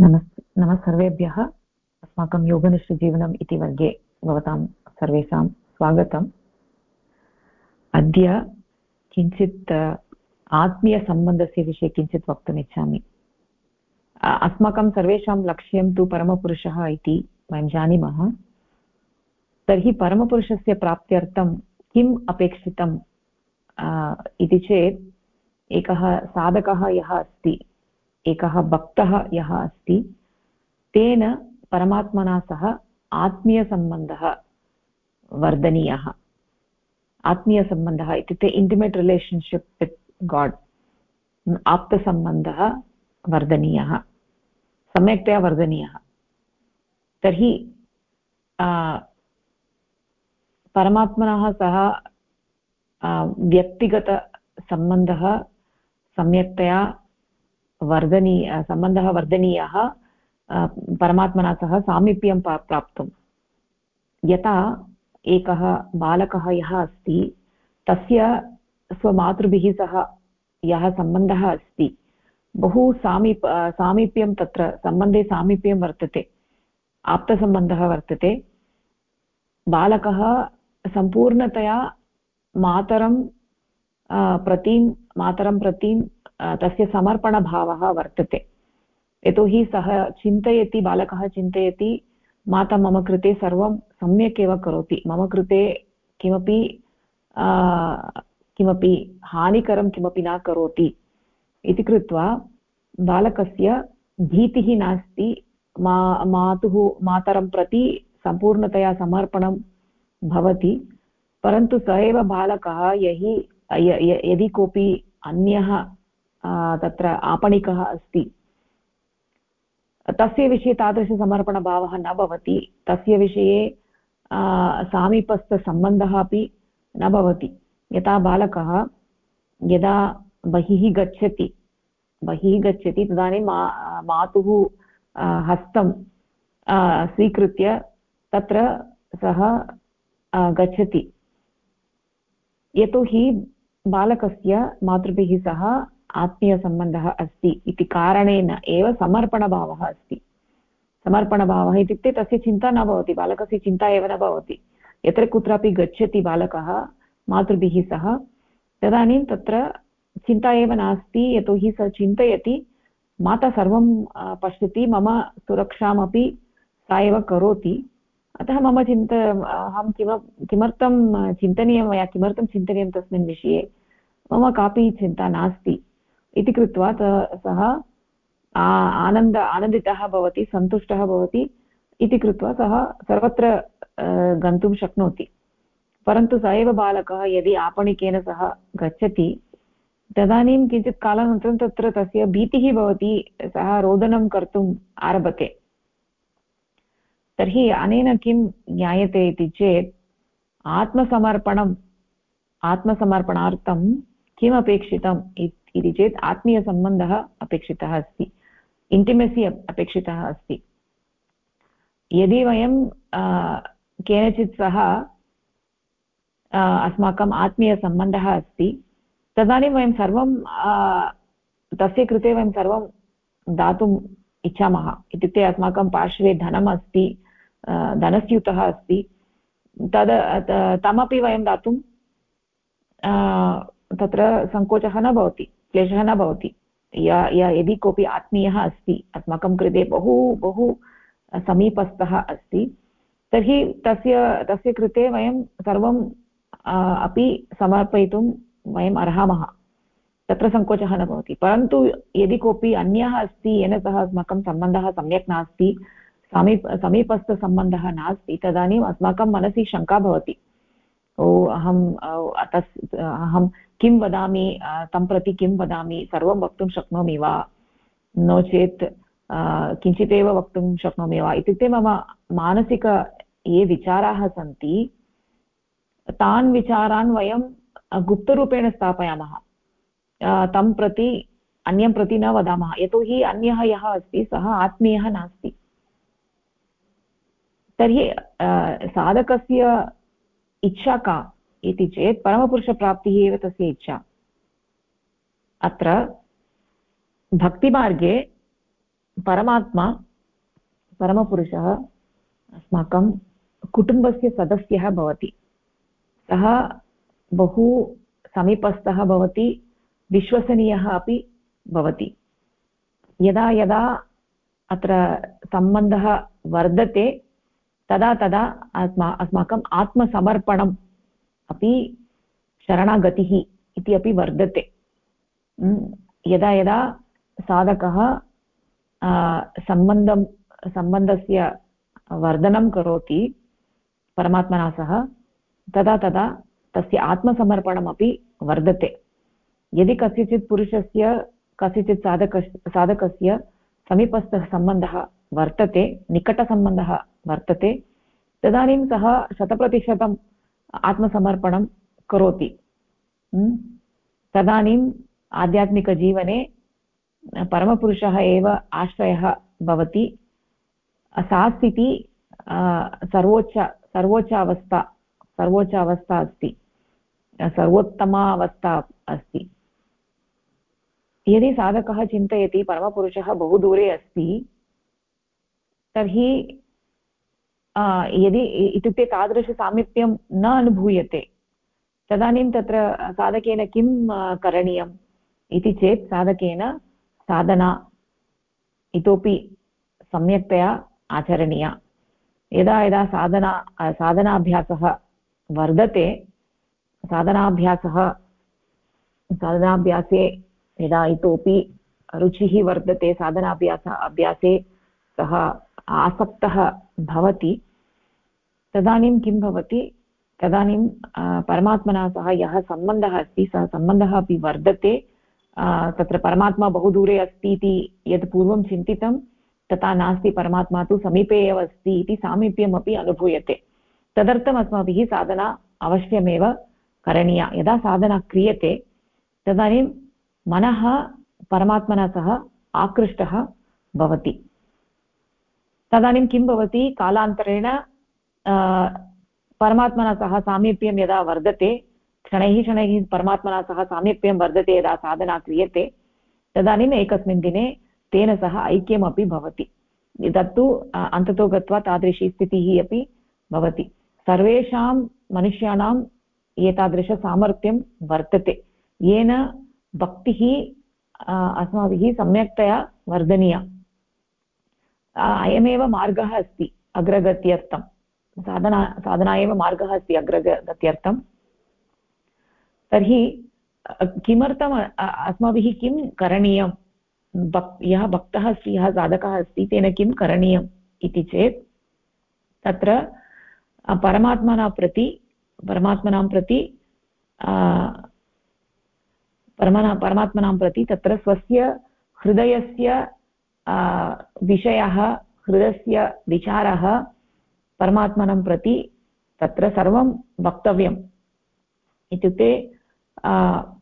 नमस् नमः सर्वेभ्यः अस्माकं योगनिष्ठजीवनम् इति वर्गे भवतां सर्वेषां स्वागतम्। अद्य किञ्चित् आत्मीयसम्बन्धस्य विषये किञ्चित् वक्तुम् इच्छामि। अस्माकं सर्वेषां लक्ष्यं तु परमपुरुषः इति वयं जानीमः। तर्हि परमपुरुषस्य प्राप्त्यर्थं किम् अपेक्षितम् इति चेत् एकः साधकः यः अस्ति एकः भक्तः यः अस्ति, तेन परमात्मना सह आत्मीयसम्बन्धः वर्धनीयः। आत्मीयसम्बन्धः इत्युक्ते इण्टिमेट् रिलेशन्शिप् वित् गाड् आप्तसम्बन्धः वर्धनीयः, सम्यक्तया वर्धनीयः। तर्हि परमात्मनः सह व्यक्तिगतसम्बन्धः सम्यक्तया वर्धनीय सम्बन्धः वर्धनीयः परमात्मना सह सामीप्यं प्राप्तुं यथा एकः बालकः यः अस्ति, तस्य स्वमातृभिः सह यः सम्बन्धः अस्ति, बहु सामीप सामीप्यं तत्र, सम्बन्धे सामीप्यं वर्तते, आप्तसम्बन्धः वर्तते। बालकः सम्पूर्णतया मातरं प्रति मातरं प्रति तस्य समर्पणभावः वर्तते। यतोहि सः चिन्तयति, बालकः चिन्तयति, माता मम कृते सर्वं सम्यक् एव करोति। मम कृते किमपि किमपि हानिकरं किमपि न करोति इति कृत्वा बालकस्य भीतिः नास्ति। मा, मातुः, मातरं प्रति सम्पूर्णतया समर्पणं भवति। परन्तु स एव बालकः यहि यदि कोऽपि अन्यः तत्र आपणिकः अस्ति। तस्य विषये तादृशसमर्पणभावः न भवति। तस्य विषये सामीपस्थसम्बन्धः अपि न भवति। यथा बालकः यदा बहिः गच्छति बहिः गच्छति तदानीं मा, मातुः हस्तं स्वीकृत्य तत्र सः गच्छति। यतोहि बालकस्य मातृभिः सह आत्मीयसम्बन्धः अस्ति इति कारणेन एव समर्पणभावः अस्ति। समर्पणभावः इत्युक्ते तस्य चिन्ता न भवति, बालकस्य चिन्ता एव न भवति। यत्र कुत्रापि गच्छति बालकः, मातृभिः सह, तदानीं तत्र चिन्ता एव नास्ति, यतोहि सः चिन्तयति, माता सर्वं पश्यति, मम सुरक्षामपि सा एव करोति। अतः मम चिन्त, अहं किम, किमर्थं चिन्तनीयं मया, किमर्थं चिन्तनीयं तस्मिन् विषये, मम कापि चिन्ता नास्ति। इति कृत्वा सः आनन्द, आनन्दितः भवति, सन्तुष्टः भवति इति कृत्वा सः सर्वत्र गन्तुं शक्नोति। परन्तु स एव बालकः यदि आपणिकेन सह गच्छति, तदानीं किञ्चित् कालानन्तरं तत्र तस्य भीतिः भवति, सः रोदनं कर्तुम् आरभते। तर्हि अनेन किं ज्ञायते इति चेत्, आत्मसमर्पणम् आत्मसमर्पणार्थं किमपेक्षितम् इति चेत् आत्मीयसम्बन्धः अपेक्षितः अस्ति। इण्टिमेसि अपेक्षितः अस्ति। यदि वयं केनचित् सह अस्माकम् आत्मीयसम्बन्धः अस्ति, तदानीं वयं सर्वं तस्य कृते वयं सर्वं दातुम् इच्छामः। इत्युक्ते अस्माकं पार्श्वे धनम् अस्ति धनस्यूतः अस्ति। तद् तमपि वयं दातुं तत्र सङ्कोचः न भवति, क्लेशः न भवति। यदि कोऽपि आत्मीयः अस्ति, अस्माकं कृते बहु बहु समीपस्थः अस्ति, तर्हि तस्य तस्य कृते वयं सर्वं अपि समर्पयितुं वयम् अर्हामः। तत्र सङ्कोचः न भवति। परन्तु यदि कोऽपि अन्यः अस्ति, येन सह अस्माकं सम्बन्धः सम्यक् नास्ति, समीप, समीपस्थसम्बन्धः नास्ति, तदानीम् अस्माकं मनसि शङ्का भवति। ओ अहं तस् अहं किं वदामि तं प्रति किं वदामि, सर्वं वक्तुं शक्नोमि वा? नो चेत् किञ्चिदेव वक्तुं शक्नोमि वा? इत्युक्ते मम मानसिक ये विचाराः सन्ति, तान् विचारान् वयं गुप्तरूपेण स्थापयामः। तं प्रति, अन्यं प्रति न वदामः। यतोहि अन्यः यः अस्ति, सः आत्मीयः नास्ति। तर्हि साधकस्य इच्छा का? इति चेत् परमपुरुषप्राप्तिः एव तस्य इच्छा। अत्र भक्तिमार्गे परमात्मा, परमपुरुषः अस्माकं कुटुम्बस्य सदस्यः भवति। सः बहु समीपस्थः भवति, विश्वसनीयः अपि भवति। यदा यदा अत्र सम्बन्धः वर्धते, तदा तदा अस्मा अस्माकम् आत्मसमर्पणम् अपि शरणागतिः इति अपि वर्धते। यदा यदा साधकः सम्बन्धं, सम्बन्धस्य वर्धनं करोति, परमात्मना सह, तदा तदा तस्य आत्मसमर्पणमपि वर्धते। यदि कस्यचित् पुरुषस्य, कस्यचित् साधक साधकस्य समीपस्थः सम्बन्धः वर्तते, निकटसम्बन्धः वर्तते, तदानीं सः शतप्रतिशतम् आत्मसमर्पणं करोति। तदानीम् आध्यात्मिकजीवने परमपुरुषः एव आश्रयः भवति। सा स्थितिः सर्वोच्च सर्वोच्च अवस्था सर्वोच्च अवस्था अस्ति। सर्वोत्तमा अवस्था अस्ति। यदि साधकः चिन्तयति, परमपुरुषः बहु दूरे अस्ति, तर्हि यदि इत्युक्ते तादृशसामीप्यं न अनुभूयते, तदानीं तत्र साधकेन किं करणीयम् इति चेत् साधकेन साधना इतोपि सम्यक्तया आचरणीया। यदा यदा साधना साधनाभ्यासः वर्धते, साधनाभ्यासः, साधनाभ्यासे यदा इतोपि रुचिः वर्धते, साधनाभ्यास, अभ्यासे सः आसक्तः भवति तदानीं किं भवति? तदानीं परमात्मना सह यः सम्बन्धः अस्ति, सः सम्बन्धः अपि वर्धते। तत्र परमात्मा बहु दूरे अस्ति इति यत् पूर्वं चिन्तितं, तथा नास्ति परमात्मा तु समीपे एव अस्ति इति सामीप्यमपि अनुभूयते। तदर्थम् अस्माभिः साधना अवश्यमेव करणीया। यदा साधना क्रियते, तदानीं मनः परमात्मना सह आकृष्टः भवति। तदानीं किं भवति? कालान्तरेण परमात्मना सह सामीप्यं यदा वर्धते क्षणैः शनैः परमात्मना सह सामीप्यं वर्धते यदा साधना क्रियते तदानीम् एकस्मिन् दिने तेन सह ऐक्यमपि भवति तत्तु अन्ततो गत्वा तादृशी स्थितिः अपि भवति सर्वेषां मनुष्याणाम् एतादृशसामर्थ्यं वर्तते येन भक्तिः अस्माभिः सम्यक्तया वर्धनीया अयमेव मार्गः अस्ति अग्रगत्यर्थं साधना साधना एव मार्गः अस्ति अग्रगत्यर्थं तर्हि किमर्थम् अस्माभिः किं करणीयं? भक्, यः भक्तः अस्ति, यः साधकः अस्ति, तेन किं करणीयम् इति चेत्, तत्र परमात्मना प्रति, परमात्मनां प्रति परमना, परमात्मनां प्रति तत्र स्वस्य हृदयस्य विषयः, हृदयस्य विचारः परमात्मनं प्रति तत्र सर्वं वक्तव्यम्। इत्युक्ते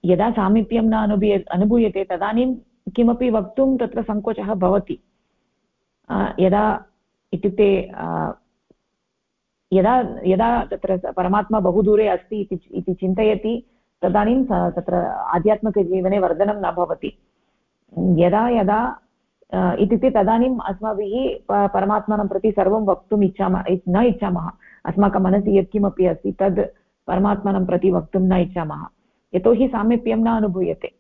यदा सामीप्यं न अनुभूय, अनुभूयते, तदानीं किमपि वक्तुं तत्र सङ्कोचः भवति। यदा, इत्युक्ते यदा यदा तत्र परमात्मा बहु दूरे अस्ति इति चिन्तयति, तदानीं तत्र आध्यात्मिकजीवने वर्धनं न भवति। यदा यदा इत्युक्ते तदानीम् अस्माभिः परमात्मनं प्रति सर्वं वक्तुम् इच्छामः न इच्छामः। अस्माकं मनसि यत्किमपि अस्ति, तद् परमात्मनं प्रति वक्तुं न इच्छामः। यतोहि सामीप्यं न अनुभूयते।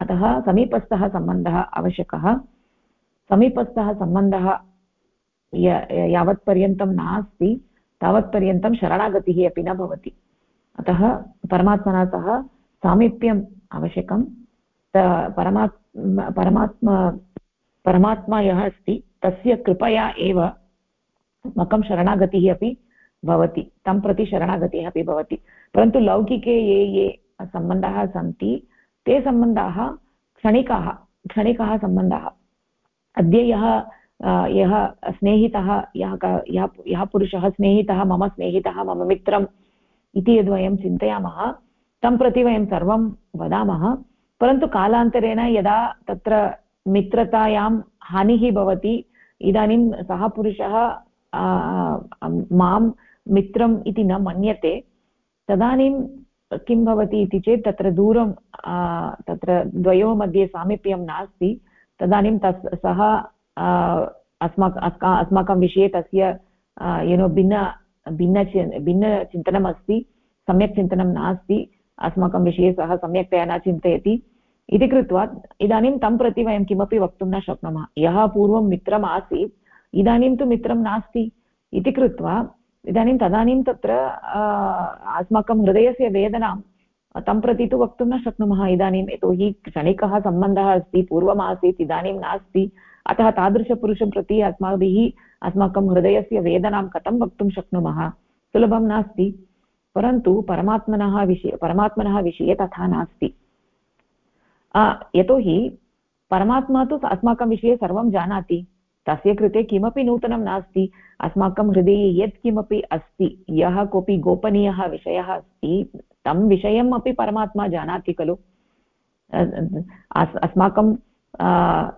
अतः समीपस्थः सम्बन्धः आवश्यकः। समीपस्थः सम्बन्धः यावत्पर्यन्तं नास्ति, तावत्पर्यन्तं शरणागतिः अपि न भवति। अतः परमात्मना सह सामीप्यम् आवश्यकं। परमात् परमात्मा परमात्मा यः अस्ति, तस्य कृपया एव अस्माकं शरणागतिः अपि भवति, तं प्रति शरणागतिः अपि भवति। परन्तु लौकिके ये ये सम्बन्धाः सन्ति, ते सम्बन्धाः क्षणिकाः क्षणिकाः सम्बन्धाः। अद्य यः यः स्नेहितः, यः यः यः पुरुषः स्नेहितः, मम स्नेहितः, मम मित्रम् इति यद्वयं चिन्तयामः, तं प्रति वयं सर्वं वदामः। परन्तु कालान्तरेण यदा तत्र मित्रतायां हानिः भवति। इदानीं सः पुरुषः माँ मित्रम् इति न मन्यते। तदानीं किं भवति इति चेत् तत्र दूरं तत्र द्वयोः मध्ये सामीप्यं नास्ति। तदानीं तस्, सः अस्माक अस्माकं विषये तस्य युनो भिन्न भिन्न भिन्नचिन्तनम् अस्ति सम्यक् चिन्तनं नास्ति। अस्माकं विषये सः सम्यक्तया न चिन्तयति। इति कृत्वा इदानीं तं प्रति वयं किमपि वक्तुं न शक्नुमः। यः पूर्वं मित्रम् आसीत्, इदानीं तु मित्रं नास्ति इति कृत्वा, इदानीं तदानीं तत्र अस्माकं हृदयस्य वेदनां तं प्रति तु वक्तुं न शक्नुमः इदानीं। यतोहि क्षणिकः सम्बन्धः अस्ति पूर्वम् आसीत् इदानीं नास्ति। अतः तादृशपुरुषं प्रति अस्माभिः, अस्माकं हृदयस्य वेदनां कथं वक्तुं शक्नुमः? सुलभं नास्ति। परन्तु परमात्मनः विषये परमात्मनः विषये तथा नास्ति। यतोहि परमात्मा तु अस्माकं विषये सर्वं जानाति। तस्य कृते किमपि नूतनं नास्ति। अस्माकं हृदये यत् किमपि अस्ति, यः कोऽपि गोपनीयः विषयः अस्ति, तं विषयम् अपि परमात्मा जानाति खलु। अस्माकं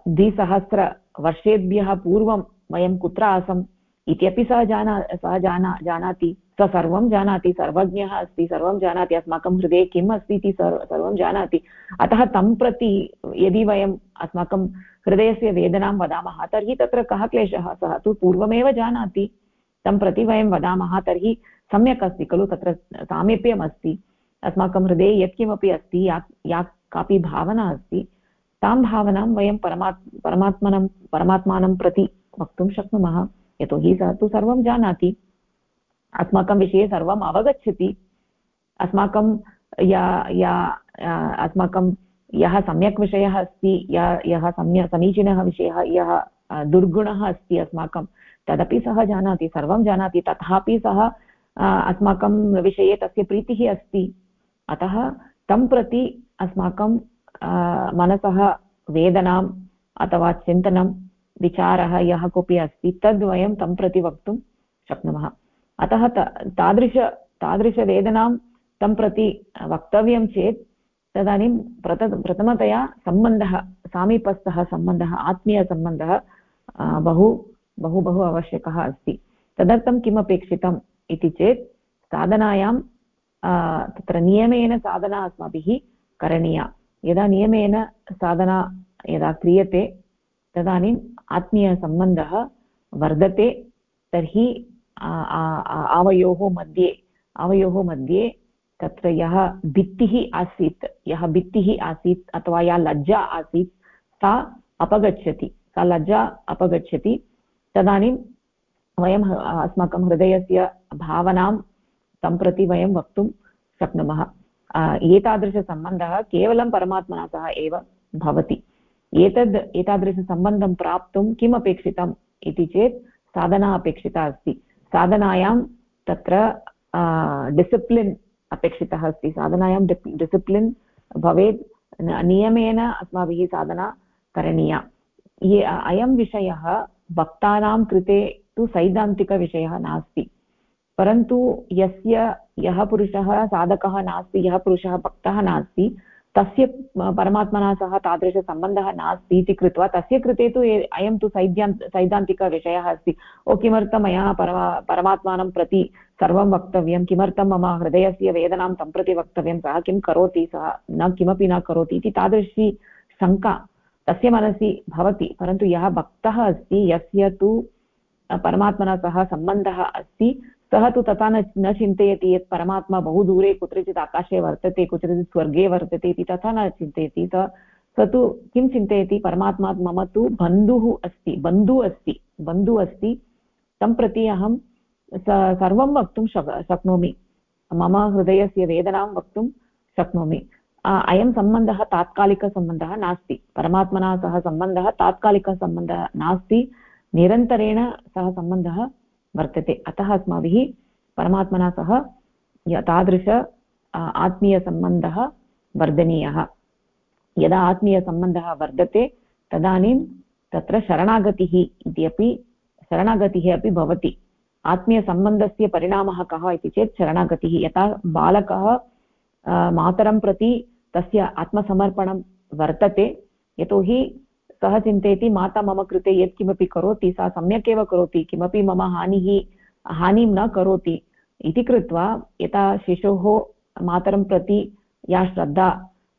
द्विसहस्रवर्षेभ्यः पूर्वं वयं कुत्र आसम्? इत्यपि सः जाना सः जाना, जानाति, सः सर्वं जानाति, सर्वज्ञः अस्ति, सर्वं जानाति, अस्माकं हृदये किम् अस्ति इति सर्वं जानाति। अतः तं प्रति यदि वयम् अस्माकं हृदयस्य वेदनां वदामः, तर्हि तत्र कः क्लेशः? सः तु पूर्वमेव जानाति। तं प्रति वयं वदामः, तर्हि सम्यक् अस्ति खलु, तत्र सामीप्यम् अस्ति। अस्माकं हृदये यत्किमपि अस्ति, या या कापि भावना अस्ति, तां भावनां वयं परमात्, परमात्मनं, परमात्मानं प्रति वक्तुं शक्नुमः। यतोहि सः तु सर्वं जानाति। अस्माकं विषये सर्वम् अवगच्छति। अस्माकं या या अस्माकं यः सम्यक् विषयः अस्ति, यः यः सम्यक् समीचीनः विषयः, यः दुर्गुणः अस्ति अस्माकं, तदपि सः जानाति, सर्वं जानाति। तथापि सः अस्माकं विषये तस्य प्रीतिः अस्ति। अतः तं प्रति अस्माकं मनसः वेदनाम् अथवा चिन्तनं विचारः यः कोऽपि अस्ति, तद् वयं तं प्रति वक्तुं शक्नुमः। अतः तादृश, तादृशवेदनां तं प्रति वक्तव्यं चेत् तदानीं प्रथ प्रथमतया सम्बन्धः, सामीपस्थः सम्बन्धः, आत्मीयसम्बन्धः बहु बहु बहु आवश्यकः अस्ति। तदर्थं किम् अपेक्षितम् इति चेत् साधनायां तत्र नियमेन साधना अस्माभिः करणीया। यदा नियमेन साधना यदा क्रियते तदानीम् आत्मीयसम्बन्धः वर्धते, तर्हि आवयोः मध्ये आवयोः मध्ये तत्र यः भित्तिः आसीत्, यः भित्तिः आसीत् अथवा या लज्जा आसीत्, सा अपगच्छति, सा लज्जा अपगच्छति। तदानीं वयम् अस्माकं हृदयस्य भावनां तं प्रति वयं वक्तुं शक्नुमः। एतादृशसम्बन्धः केवलं परमात्मना सह एव भवति। एतद् एतादृशसम्बन्धं प्राप्तुं किम् अपेक्षितम् इति चेत् साधना अपेक्षिता अस्ति। साधनायां तत्र डिसिप्लिन् अपेक्षितः अस्ति। साधनायां डिसिप्लिन् भवेत्। नियमेन अस्माभिः साधना करणीया। ये अयं विषयः भक्तानां कृते तु सैद्धान्तिकविषयः नास्ति। परन्तु यस्य, यः पुरुषः साधकः नास्ति, यः पुरुषः भक्तः नास्ति तस्य परमात्मना सह तादृशसम्बन्धः नास्ति इति कृत्वा तस्य कृते तु अयं तु सैद्धान्त सैद्धान्तिकविषयः अस्ति। ओ, किमर्थं मया परमा परमात्मानं प्रति सर्वं वक्तव्यं? किमर्थं मम हृदयस्य वेदनां तं प्रति वक्तव्यं? सः किं करोति? सः न किमपि न करोति इति तादृशी शङ्का तस्य मनसि भवति। परन्तु यः भक्तः अस्ति, यस्य तु परमात्मना सह सम्बन्धः अस्ति सः तु तथा न न चिन्तयति यत् परमात्मा बहु दूरे कुत्रचित् आकाशे वर्तते, कुत्रचित् स्वर्गे वर्तते इति तथा न चिन्तयति। स तु किं चिन्तयति? परमात्मा मम तु बन्धुः अस्ति बन्धुः अस्ति बन्धुः अस्ति। तं प्रति अहं सर्वं वक्तुं शक्नोमि। मम हृदयस्य वेदनां वक्तुं शक्नोमि। अयं सम्बन्धः तात्कालिकसम्बन्धः नास्ति। परमात्मना सह सम्बन्धः तात्कालिकसम्बन्धः नास्ति। निरन्तरेण सः सम्बन्धः वर्तते। अतः अस्माभिः परमात्मना सह तादृश आत्मीयसम्बन्धः वर्धनीयः। यदा आत्मीयसम्बन्धः वर्धते, तदानीं तत्र शरणागतिः इति अपि, शरणागतिः अपि भवति। आत्मीयसम्बन्धस्य परिणामः कः इति चेत् शरणागतिः। यथा बालकः मातरं प्रति तस्य आत्मसमर्पणं वर्तते, यतोहि सः चिन्तयति, माता मम कृते यत्किमपि करोति, सा सम्यक् एव करोति, किमपि मम हानिः, हानिं न करोति इति कृत्वा यथा शिशोः मातरं प्रति या श्रद्धा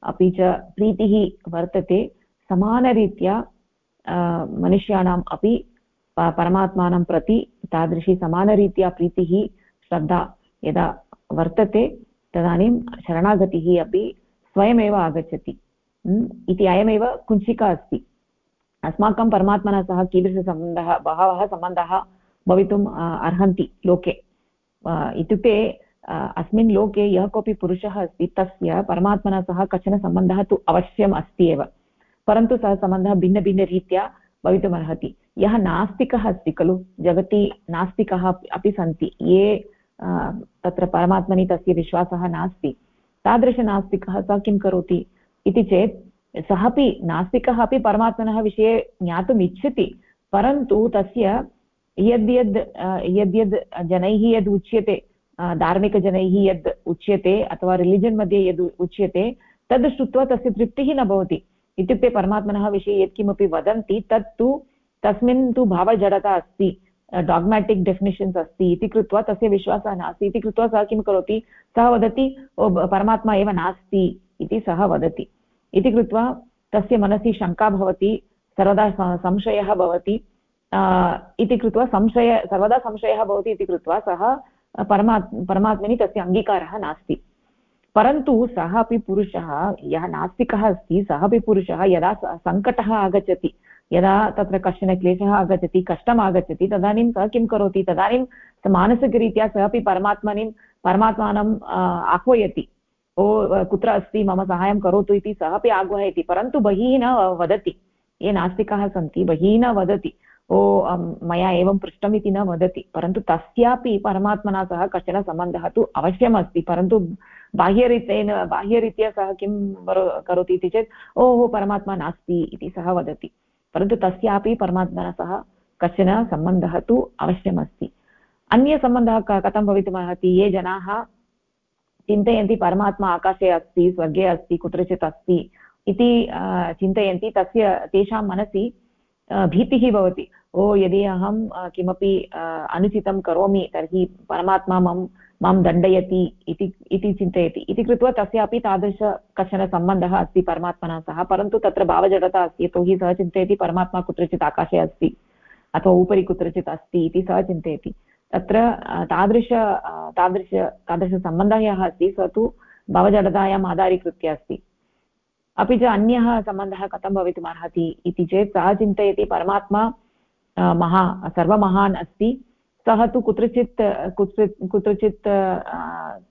अपि च प्रीतिः वर्तते, समानरीत्या मनुष्याणाम् अपि परमात्मानं प्रति तादृशी समानरीत्या प्रीतिः, श्रद्धा यदा वर्तते, तदानीं शरणागतिः अपि स्वयमेव आगच्छति। इति अयमेव कुञ्चिका अस्ति। अस्माकं परमात्मना सह कीदृशसम्बन्धः, बहवः सम्बन्धाः भवितुम् अर्हन्ति लोके। इत्युक्ते अस्मिन् लोके यः कोऽपि पुरुषः अस्ति, तस्य परमात्मना सह कश्चन सम्बन्धः तु अवश्यम् अस्ति एव। परन्तु सः सम्बन्धः भिन्नभिन्नरीत्या भवितुमर्हति यः नास्तिकः अस्ति खलु, जगति नास्तिकः अपि सन्ति, ये तत्र परमात्मनि तस्य विश्वासः नास्ति, तादृशनास्तिकः सः किं करोति? इति चेत् सः अपि नास्तिकः अपि परमात्मनः विषये ज्ञातुम् इच्छति, परन्तु तस्य यद्यद् यद्यद् जनैः यद् उच्यते धार्मिकजनैः यद् उच्यते अथवा रिलिजन् मध्ये यद् उच्यते, तद् श्रुत्वा तस्य तृप्तिः न भवति। इत्युक्ते परमात्मनः विषये यत्किमपि वदन्ति, तत्तु तस्मिन् तु भावजडता अस्ति डाग्मेटिक् डेफिनेशन्स् अस्ति इति कृत्वा तस्य विश्वासः नास्ति, इति कृत्वा सः किं करोति? सः वदति, ओ परमात्मा एव नास्ति इति सः वदति। इति कृत्वा तस्य मनसि शङ्का भवति, सर्वदा संशयः भवति इति कृत्वा संशय, सर्वदा संशयः भवति इति कृत्वा सः परमा परमात्मनि तस्य अङ्गीकारः नास्ति। परन्तु सः अपि पुरुषः, यः नास्तिकः अस्ति, सः अपि पुरुषः, यदा सङ्कटः आगच्छति, यदा तत्र कश्चन क्लेशः आगच्छति, कष्टम् आगच्छति, तदानीं सः किं करोति? तदानीं मानसिकरीत्या सः अपि परमात्मनिं परमात्मानम् आह्वयति। ओ कुत्र अस्ति, मम सहायं करोतु इति सः अपि आह्वयति परन्तु बहिः न वदति। ये नास्तिकाः सन्ति, बहिः न वदति। ओ मया एवं पृष्टम् इति न वदति। परन्तु तस्यापि परमात्मना सह कश्चन सम्बन्धः तु अवश्यम् अस्ति परन्तु बाह्यरीतेन, बाह्यरीत्या सः किं करोति इति चेत्, ओहो, परमात्मा नास्ति इति सः वदति। परन्तु तस्यापि परमात्मना सह कश्चन सम्बन्धः तु अवश्यमस्ति। अन्यसम्बन्धः कथं भवितुमर्हति? ये जनाः चिन्तयन्ति परमात्मा आकाशे अस्ति, स्वर्गे अस्ति, कुत्रचित् अस्ति इति चिन्तयन्ति, तस्य, तेषां मनसि भीतिः भवति। ओ, यदि अहं किमपि अनुचितं करोमि, तर्हि परमात्मा मम माँ दण्डयति इति चिन्तयति। इति कृत्वा तस्यापि तादृश कश्चन सम्बन्धः अस्ति परमात्मना सह, परन्तु तत्र भावजडता अस्ति, यतोहि सः चिन्तयति परमात्मा कुत्रचित् आकाशे अस्ति, अथवा उपरि कुत्रचित् अस्ति इति सः चिन्तयति। तत्र तादृश तादृश तादृशसम्बन्धः यः अस्ति, सः तु भवजडतायाम् आधारीकृत्य अस्ति। अपि च अन्यः सम्बन्धः कथं भवितुमर्हति इति चेत् सः चिन्तयति, परमात्मा महा, सर्वमहान् अस्ति। सः तु कुत्रचित् कुत्रचित्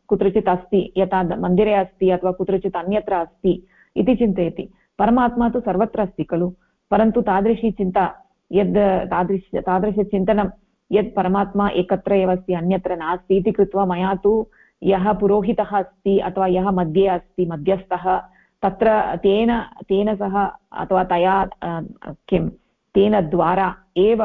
कुत्रचित् अस्ति, यथा मन्दिरे अस्ति अथवा कुत्रचित् अन्यत्र अस्ति इति चिन्तयति। परमात्मा तु सर्वत्र अस्ति खलु। परन्तु तादृशी चिन्ता, यद् तादृश, तादृशचिन्तनं यत् परमात्मा एकत्र एव अस्ति, अन्यत्र नास्ति इति कृत्वा मया तु यः पुरोहितः अस्ति अथवा यः मध्ये अस्ति, मध्यस्थः, तत्र तेन तेन सह अथवा तया किं, तेन द्वारा एव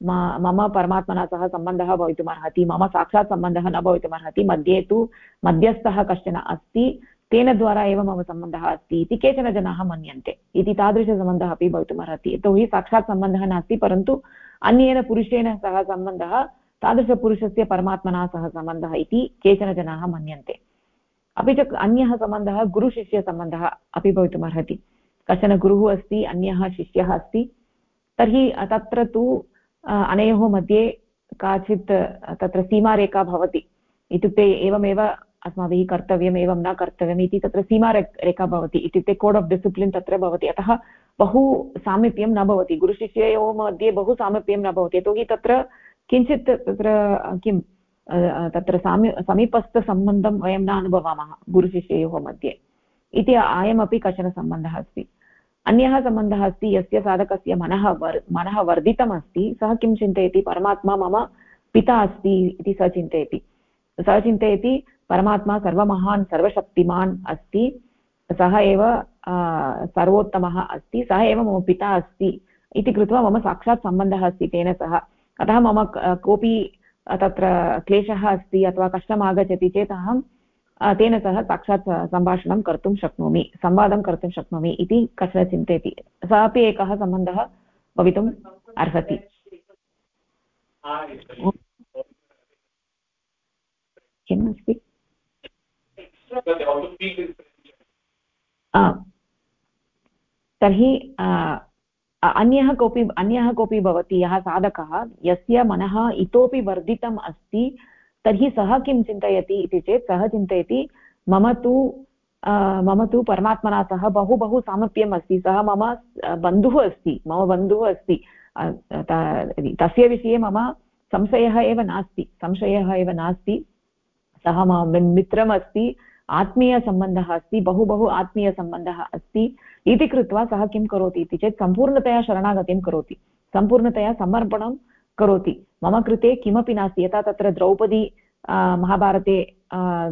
मम परमात्मना सह सम्बन्धः भवितुमर्हति, मम साक्षात् सम्बन्धः न भवितुमर्हति, मध्ये तु मध्यस्थः कश्चन अस्ति तेन द्वारा एव मम सम्बन्धः अस्ति इति केचन जनाः मन्यन्ते। इति तादृशसम्बन्धः अपि भवितुमर्हति यतोहि साक्षात् सम्बन्धः नास्ति, परन्तु अन्येन पुरुषेण सह सम्बन्धः तादृशपुरुषस्य परमात्मना सह सम्बन्धः इति केचन जनाः मन्यन्ते। अपि च अन्यः सम्बन्धः गुरुशिष्यसम्बन्धः अपि भवितुमर्हति कश्चन गुरुः अस्ति, अन्यः शिष्यः अस्ति। तर्हि तत्र तु अनयोः मध्ये काचित्, तत्र सीमारेखा भवति। इत्युक्ते एवमेव अस्माभिः कर्तव्यम् एवं न कर्तव्यम् इति तत्र सीमारेखा भवति। इत्युक्ते कोड् आफ् डिसिप्लिन् तत्र भवति। अतः बहु सामीप्यं न भवति। गुरुशिष्ययोः मध्ये बहु सामीप्यं न भवति। यतोहि तत्र किञ्चित् तत्र किं तत्र सामी समीपस्थसम्बन्धं वयं न अनुभवामः गुरुशिष्ययोः मध्ये। इति अयमपि कश्चन सम्बन्धः अस्ति। अन्यः सम्बन्धः अस्ति, यस्य साधकस्य मनः वर्, मनः वर्धितमस्ति। सः किं चिन्तयति? परमात्मा मम पिता अस्ति इति सः चिन्तयति। सः चिन्तयति परमात्मा सर्वमहान् सर्वशक्तिमान् अस्ति। सः एव सर्वोत्तमः अस्ति। सः एव मम पिता अस्ति इति कृत्वा मम साक्षात् सम्बन्धः अस्ति तेन सह। अतः मम कोऽपि तत्र क्लेशः अस्ति अथवा कष्टम् आगच्छति चेत् अहं तेन सह साक्षात् सम्भाषणं कर्तुं शक्नोमि संवादं कर्तुं शक्नोमि इति कश्चन चिन्तयति। सः अपि एकः सम्बन्धः भवितुम् अर्हति। किम् अस्ति? तर्हि अन्यः कोऽपि अन्यः कोऽपि भवति, यः साधकः, यस्य मनः इतोपि वर्धितम् अस्ति, तर्हि सः किं चिन्तयति इति चेत् सः चिन्तयति, मम तु मम तु परमात्मना सह बहु बहु सामीप्यम् अस्ति, सः मम बन्धुः अस्ति, मम बन्धुः अस्ति। तस्य विषये मम संशयः एव नास्ति, संशयः एव नास्ति, सः मम मित्रमस्ति आत्मीयसम्बन्धः अस्ति, बहु बहु आत्मीयसम्बन्धः अस्ति इति कृत्वा सः किं करोति इति चेत् सम्पूर्णतया शरणागतिं करोति, सम्पूर्णतया समर्पणं करोति। मम कृते किमपि नास्ति, यथा तत्र द्रौपदी महाभारते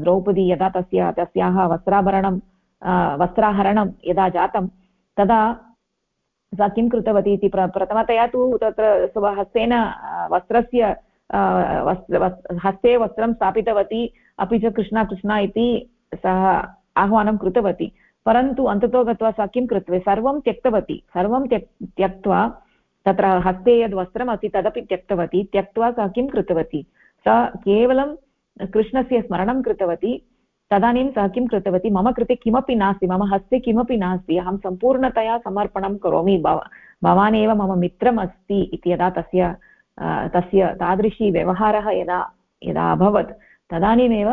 द्रौपदी यदा तस्य, तस्याः वस्त्राभरणं वस्त्राहरणं यदा जातं, तदा सा किं कृतवती इति प्र, प्रथमतया तु तत्र स्वहस्तेन वस्त्रस्य हस्ते वस्त्रं स्थापितवती, अपि च कृष्णा कृष्णा इति सः आह्वानं कृतवती। परन्तु अन्ततो गत्वा सा किं कृत्वा? सर्वं त्यक्तवती। सर्वं त्यक्, त्यक्त्वा तत्र हस्ते यद् वस्त्रमस्ति तदपि त्यक्तवती। त्यक्त्वा सा किं कृतवती? सा केवलं कृष्णस्य स्मरणं कृतवती। तदानीं सः किं कृतवती? मम कृते किमपि नास्ति। मम हस्ते किमपि नास्ति। अहं सम्पूर्णतया समर्पणं करोमि। भव भवान् एव मम मित्रम् अस्ति इति यदा तस्य तस्य तादृशी व्यवहारः यदा यदा अभवत्, तदानीमेव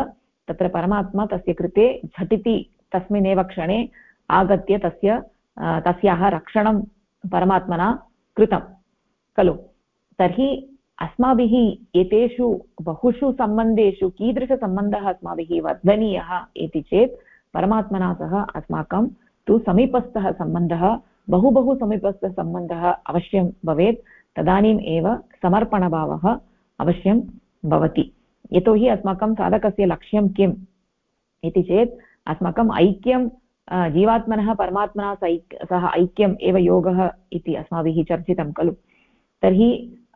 तत्र परमात्मा तस्य कृते झटिति तस्मिन्नेव क्षणे आगत्य तस्य तस्याः रक्षणं परमात्मना कृतं, खलु? तर्हि अस्माभिः एतेषु बहुषु सम्बन्धेषु कीदृशसम्बन्धः अस्माभिः वर्धनीयः इति चेत् परमात्मना सह अस्माकं तु समीपस्थः सम्बन्धः, बहु बहु समीपस्थसम्बन्धः अवश्यं भवेत्, तदानीम् एव समर्पणभावः अवश्यं भवति। यतोहि अस्माकं साधकस्य लक्ष्यं किम् इति चेत् अस्माकम् ऐक्यं जीवात्मनः, परमात्मना सह ऐक्यम् एव योगः इति अस्माभिः चर्चितं खलु। तर्हि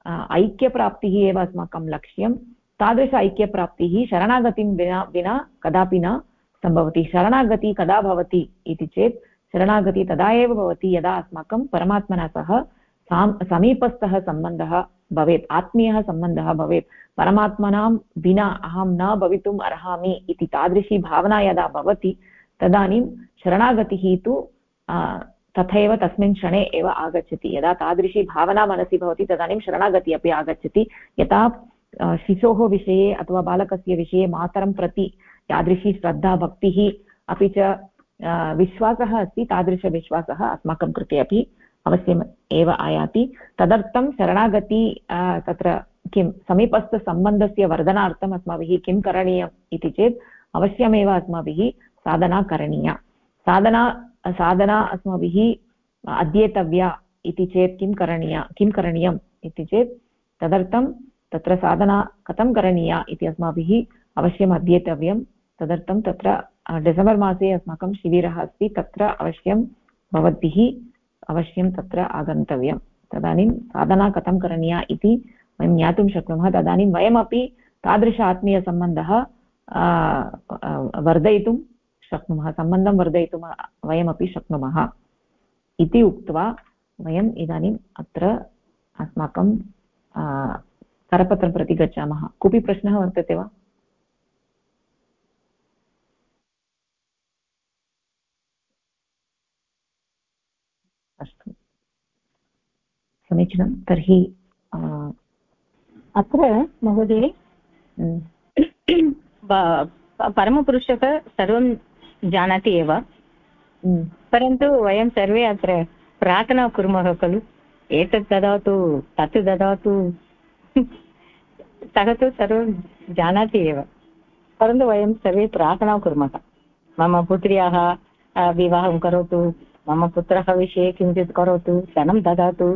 ऐक्यप्राप्तिः एव अस्माकं लक्ष्यं। तादृश ऐक्यप्राप्तिः शरणागतिं विना विना कदापि न सम्भवति। शरणागतिः कदा भवति इति चेत् शरणागतिः तदा एव भवति यदा अस्माकं परमात्मना सह समीपस्थः सम्बन्धः भवेत्। आत्मीयः सम्बन्धः भवेत्। परमात्मनां विना अहं न भवितुम् अर्हामि इति तादृशी भावना यदा भवति, तदानीं शरणागतिः तु तथैव तस्मिन् क्षणे एव आगच्छति। यदा तादृशी भावना मनसि भवति, तदानीं शरणागतिः अपि आगच्छति। यथा शिशोः विषये अथवा बालकस्य विषये मातरं प्रति यादृशी श्रद्धा, भक्तिः अपि च विश्वासः अस्ति, तादृशविश्वासः अस्माकं कृते अपि। अवश्यम् एव आयाति। तदर्थं शरणागति तत्र किं समीपस्थसम्बन्धस्य वर्धनार्थम् अस्माभिः किं करणीयम् इति चेत् अवश्यमेव अस्माभिः साधना करणीया। साधना साधना अस्माभिः अध्येतव्या इति चेत् किं करणीया, किं करणीयम् इति चेत् तदर्थं तत्र साधना कथं करणीया इति अस्माभिः अवश्यम् अध्येतव्यं तदर्थं तत्र डिसेम्बर् मासे अस्माकं शिबिरः अस्ति, तत्र अवश्यं भवद्भिः अवश्यं तत्र आगन्तव्यं। तदानीं साधना कथं करणीया इति वयं ज्ञातुं शक्नुमः। तदानीं वयमपि तादृश आत्मीयसम्बन्धः वर्धयितुं शक्नुमः। सम्बन्धं वर्धयितुं वयमपि शक्नुमः इति उक्त्वा वयम् इदानीम् अत्र अस्माकं करपत्रं प्रति गच्छामः। कोऽपि प्रश्नः वर्तते वा? अस्तु समीचीनं। तर्हि अत्र महोदय परमपुरुषः सर्वं जानाति एव। परन्तु वयं सर्वे अत्र प्रार्थना कुर्मः खलु। एतत् ददातु तत् ददातु। सः तु सर्वं जानाति एव। परन्तु वयं सर्वे प्रार्थना कुर्मः। मम पुत्र्याः विवाहं करोतु। मम पुत्रः विषये किञ्चित् करोतु धनं ददातु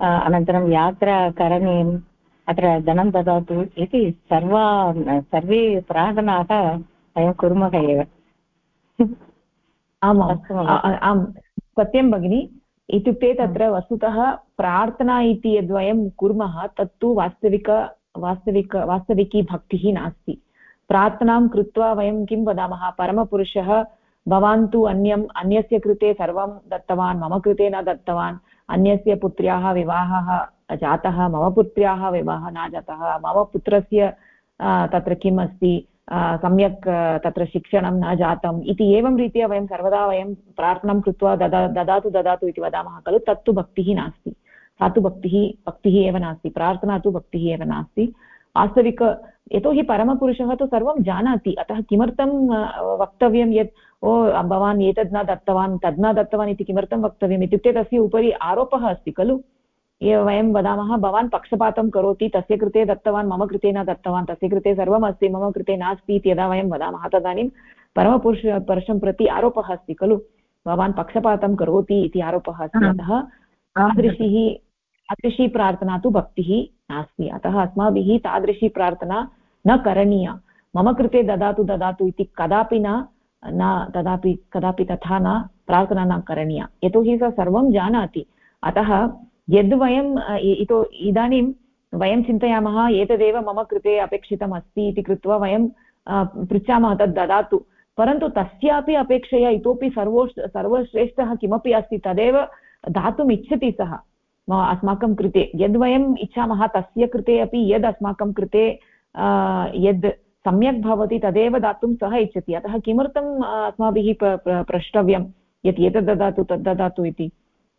अनन्तरं यात्रा करणीयम् अत्र धनं ददातु इति सर्वा सर्वे प्रार्थनाः वयं कुर्मः एव। आम् आम् सत्यं भगिनि इत्युक्ते तत्र वस्तुतः प्रार्थना इति यद्वयं कुर्मः तत्तु वास्तविक वास्तविक वास्तविकी भक्तिः नास्ति। प्रार्थनां कृत्वा वयं किं वदामः? परमपुरुषः भवान् तु अन्यम्, अन्यस्य कृते सर्वं दत्तवान्, मम कृते न दत्तवान्, अन्यस्य पुत्र्याः विवाहः जातः, मम पुत्र्याः विवाहः न जातः, मम पुत्रस्य तत्र किम् अस्ति सम्यक् तत्र शिक्षणं न जातम् इति एवं रीत्या वयं सर्वदा वयं प्रार्थनां कृत्वा ददा, ददातु ददातु इति वदामः, खलु तत्तु भक्तिः नास्ति। सा तु भक्तिः भक्तिः एव नास्ति, प्रार्थना तु भक्तिः एव नास्ति। वास्तविक यतोहि परमपुरुषः तु सर्वं जानाति। अतः किमर्थं वक्तव्यं यत् ओ भवान् एतद् न दत्तवान् तद् न दत्तवान् इति किमर्थं वक्तव्यम्? इत्युक्ते तस्य उपरि आरोपः अस्ति खलु? वयं वदामः भवान् पक्षपातं करोति तस्य कृते दत्तवान् मम कृते न दत्तवान् तस्य कृते सर्वम् अस्ति मम कृते नास्ति इति यदा वयं वदामः तदानीं परमपुरुष पुरुषं प्रति आरोपः अस्ति खलु? भवान् पक्षपातं करोति इति आरोपः अस्ति। अतः तादृशीः तादृशी प्रार्थना तु भक्तिः नास्ति अतः अस्माभिः तादृशी प्रार्थना न करणीया। मम कृते ददातु ददातु इति कदापि न न तदापि कदापि तथा न, प्रार्थना न करणीया। यतोहि सः सर्वं जानाति। अतः यद् वयम् इतो, इदानीं वयं चिन्तयामः, एतदेव मम कृते अपेक्षितम् अस्ति इति कृत्वा वयं पृच्छामः तद् ददातु। परन्तु तस्यापि अपेक्षया इतोपि सर्वो सर्वश्रेष्ठः किमपि अस्ति, तदेव दातुम् इच्छति सः। अस्माकं कृते, यद् वयम् इच्छामः तस्य कृते अपि यद् अस्माकं कृते यद् सम्यक् भवति तदेव दातुं सः इच्छति। अतः किमर्थम् अस्माभिः प्रष्टव्यं? यत् एतद् ददातु, तद् ददातु इति।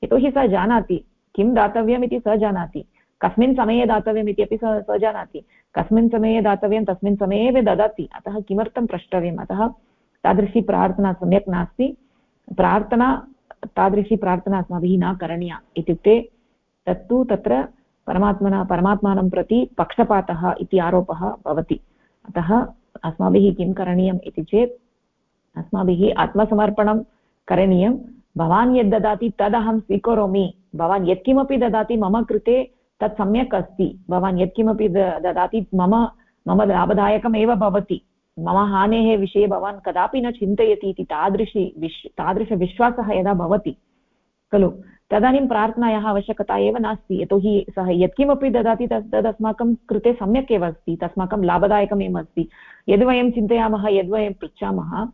यतोहि सः जानाति। किं दातव्यम् इति सः जानाति। कस्मिन् समये दातव्यम् इति अपि सः सः जानाति। कस्मिन् समये दातव्यं, तस्मिन् समये एव ददाति। अतः किमर्थं प्रष्टव्यम्? अतः तादृशी प्रार्थना सम्यक् नास्ति। प्रार्थना, तादृशी प्रार्थना अस्माभिः न करणीया इत्युक्ते तत्तु तत्र परमात्मना परमात्मानं प्रति पक्षपातः इति आरोपः भवति। अतः अस्माभिः किं करणीयम् इति चेत् अस्माभिः आत्मसमर्पणं करणीयं। भवान् यद् तदहं स्वीकरोमि। भवान् यत्किमपि ददाति मम कृते तत् सम्यक् अस्ति। भवान् यत्किमपि ददाति मम मम लाभदायकमेव भवति। मम हानेः विषये भवान् कदापि न चिन्तयति इति तादृशी विश्, तादृशविश्वासः यदा भवति खलु। तदानीं प्रार्थनायाः आवश्यकता एव नास्ति। यतोहि सः यत्किमपि ददाति तत् तद् अस्माकं कृते सम्यक् एव अस्ति। तस्माकं लाभदायकमेव अस्ति। यद् वयं चिन्तयामः, यद् पृच्छामः,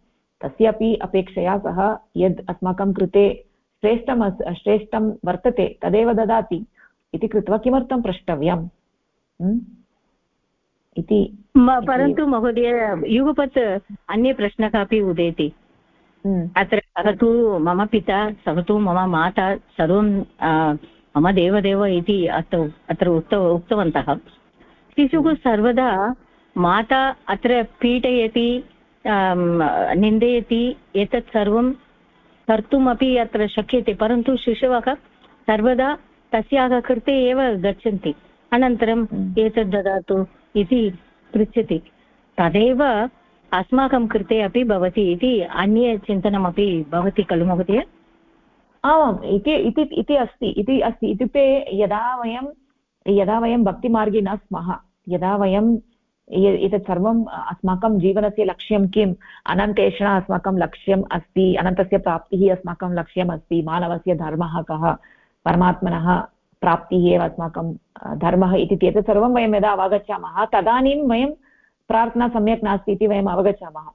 तस्यापि अपेक्षया सः यद् अस्माकं कृते श्रेष्ठम् श्रेष्ठं वर्तते, तदेव ददाति इति कृत्वा किमर्थं प्रष्टव्यम्? इति परन्तु महोदय, युगपत् अन्य प्रश्नः अपि उदेति। अत्र सः तु मम पिता सः तु मम माता सर्वं मम देवदेव इति अत्र अत्र उक्त उक्तवन्तः. शिशुः सर्वदा माता अत्र पीडयति निन्दयति एतत् सर्वं कर्तुमपि अत्र शक्यते परन्तु शिशवः सर्वदा तस्याः कृते एव गच्छन्ति. अनन्तरम् हम्म। एतत् ददातु इति पृच्छति. तदेव अस्माकं कृते अपि भवति इति अन्य चिन्तनमपि भवति खलु महोदय? आमाम्, इति इति इति अस्ति इति अस्ति। इत्युक्ते यदा वयं यदा वयं भक्तिमार्गे न स्मः, यदा वयं एतत् सर्वम् अस्माकं जीवनस्य लक्ष्यं किम्? अनन्तेषण अस्माकं लक्ष्यम् अस्ति, अनन्तस्य प्राप्तिः अस्माकं लक्ष्यम् अस्ति, मानवस्य धर्मः कः, परमात्मनः प्राप्तिः एव अस्माकं धर्मः इति, एतत् सर्वं वयं यदा अवगच्छामः, तदानीं वयं प्रार्थना सम्यक् नास्ति इति वयम् अवगच्छामः।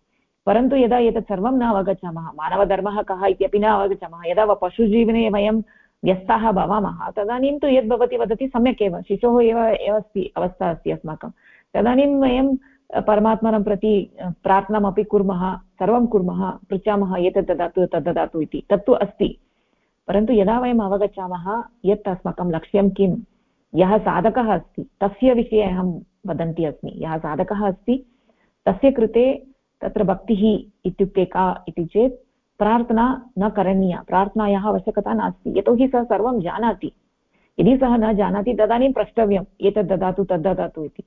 परन्तु यदा एतत् सर्वं न अवगच्छामः, मानवधर्मः कः इत्यपि न अवगच्छामः, यदा पशुजीवने वयं व्यस्ताः भवामः, तदानीं तु यद् भवती वदति सम्यक् एव, शिशोः एव एव अस्ति, अवस्था अस्ति अस्माकं। तदानीं वयं परमात्मनं प्रति प्रार्थनामपि कुर्मः, सर्वं कुर्मः, पृच्छामः एतत् ददातु, तद् ददातु इति, तत्तु अस्ति। परन्तु यदा वयम् अवगच्छामः, यत् अस्माकं लक्ष्यं किं यः साधकः अस्ति, तस्य विषये अहं वदन्ती अस्मि। यः साधकः अस्ति, तस्य कृते तत्र भक्तिः इत्युक्ते का इति चेत् प्रार्थना न करणीया। प्रार्थनायाः आवश्यकता नास्ति। यतोहि सः सर्वं जानाति। यदि सः न जानाति, तदानीं प्रष्टव्यम्, एतद् ददातु, तद् ददातु इति।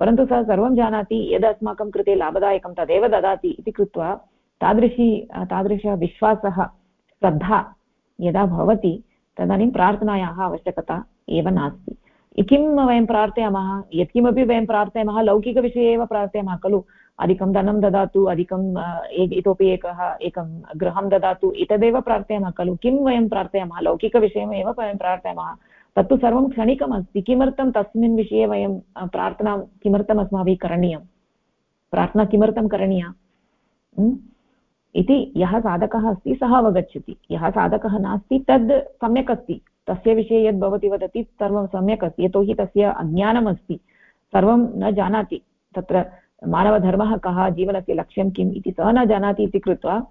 परन्तु सः सर्वं जानाति, यद् अस्माकं कृते लाभदायकं तदेव ददाति इति कृत्वा तादृशी तादृशविश्वासः श्रद्धा यदा भवति, तदानीं प्रार्थनायाः आवश्यकता एव नास्ति। किं वयं प्रार्थयामः, यत्किमपि वयं प्रार्थयामः, लौकिकविषये एव प्रार्थयामः, खलु? अधिकं धनं ददातु, अधिकं इतोपि एकः, एकं गृहं ददातु, एतदेव प्रार्थयामः, खलु? किं वयं प्रार्थयामः? लौकिकविषयमेव वयं प्रार्थयामः। तत्तु सर्वं क्षणिकमस्ति, किमर्थं तस्मिन् विषये वयं प्रार्थनां किमर्थम् अस्माभिः करणीयं प्रार्थना किमर्थं करणीया? इति यः साधकः अस्ति, सः अवगच्छति। यः साधकः नास्ति, तद् सम्यक् अस्ति। तस्य विषये यद् भवती वदति, सर्वं सम्यक् अस्ति। यतोहि तस्य अज्ञानमस्ति। सर्वं न जानाति। तत्र मानवधर्मः कः, जीवनस्य लक्ष्यं किम् इति सः न जानाति इति कृत्वा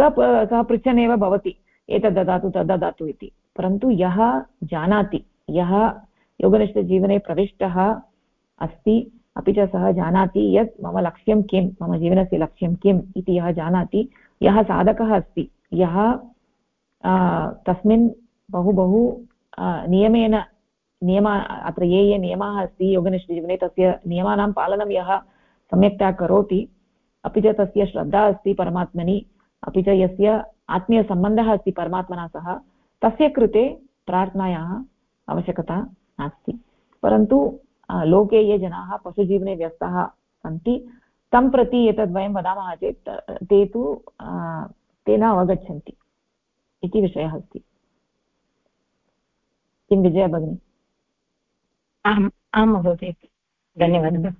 सः सः पृच्छन् एव भवति। एतद् ददातु, तद् ददातु इति। परन्तु यः जानाति, यः योगनिष्ठजीवने प्रविष्टः अस्ति, अपि च सः जानाति यत् मम लक्ष्यं किं, मम जीवनस्य लक्ष्यं किम् इति यः जानाति, यः साधकः अस्ति, यः तस्मिन् बहु बहु नियमेन, नियमा, अत्र ये ये नियमाः अस्ति योगनिष्ठजीवने तस्य नियमानां पालनं यः सम्यक्तया करोति, अपि च तस्य श्रद्धा अस्ति परमात्मनि, अपि च यस्य आत्मीयसम्बन्धः अस्ति परमात्मना सह, तस्य कृते प्रार्थनायाः आवश्यकता नास्ति। परन्तु लोके ये जनाः पशुजीवने व्यस्ताः सन्ति, तं प्रति एतद् वयं वदामः चेत्, ते, तु ते न अवगच्छन्ति इति विषयः अस्ति। किं विजया भगिनि? आम् आं महोदय धन्यवादः।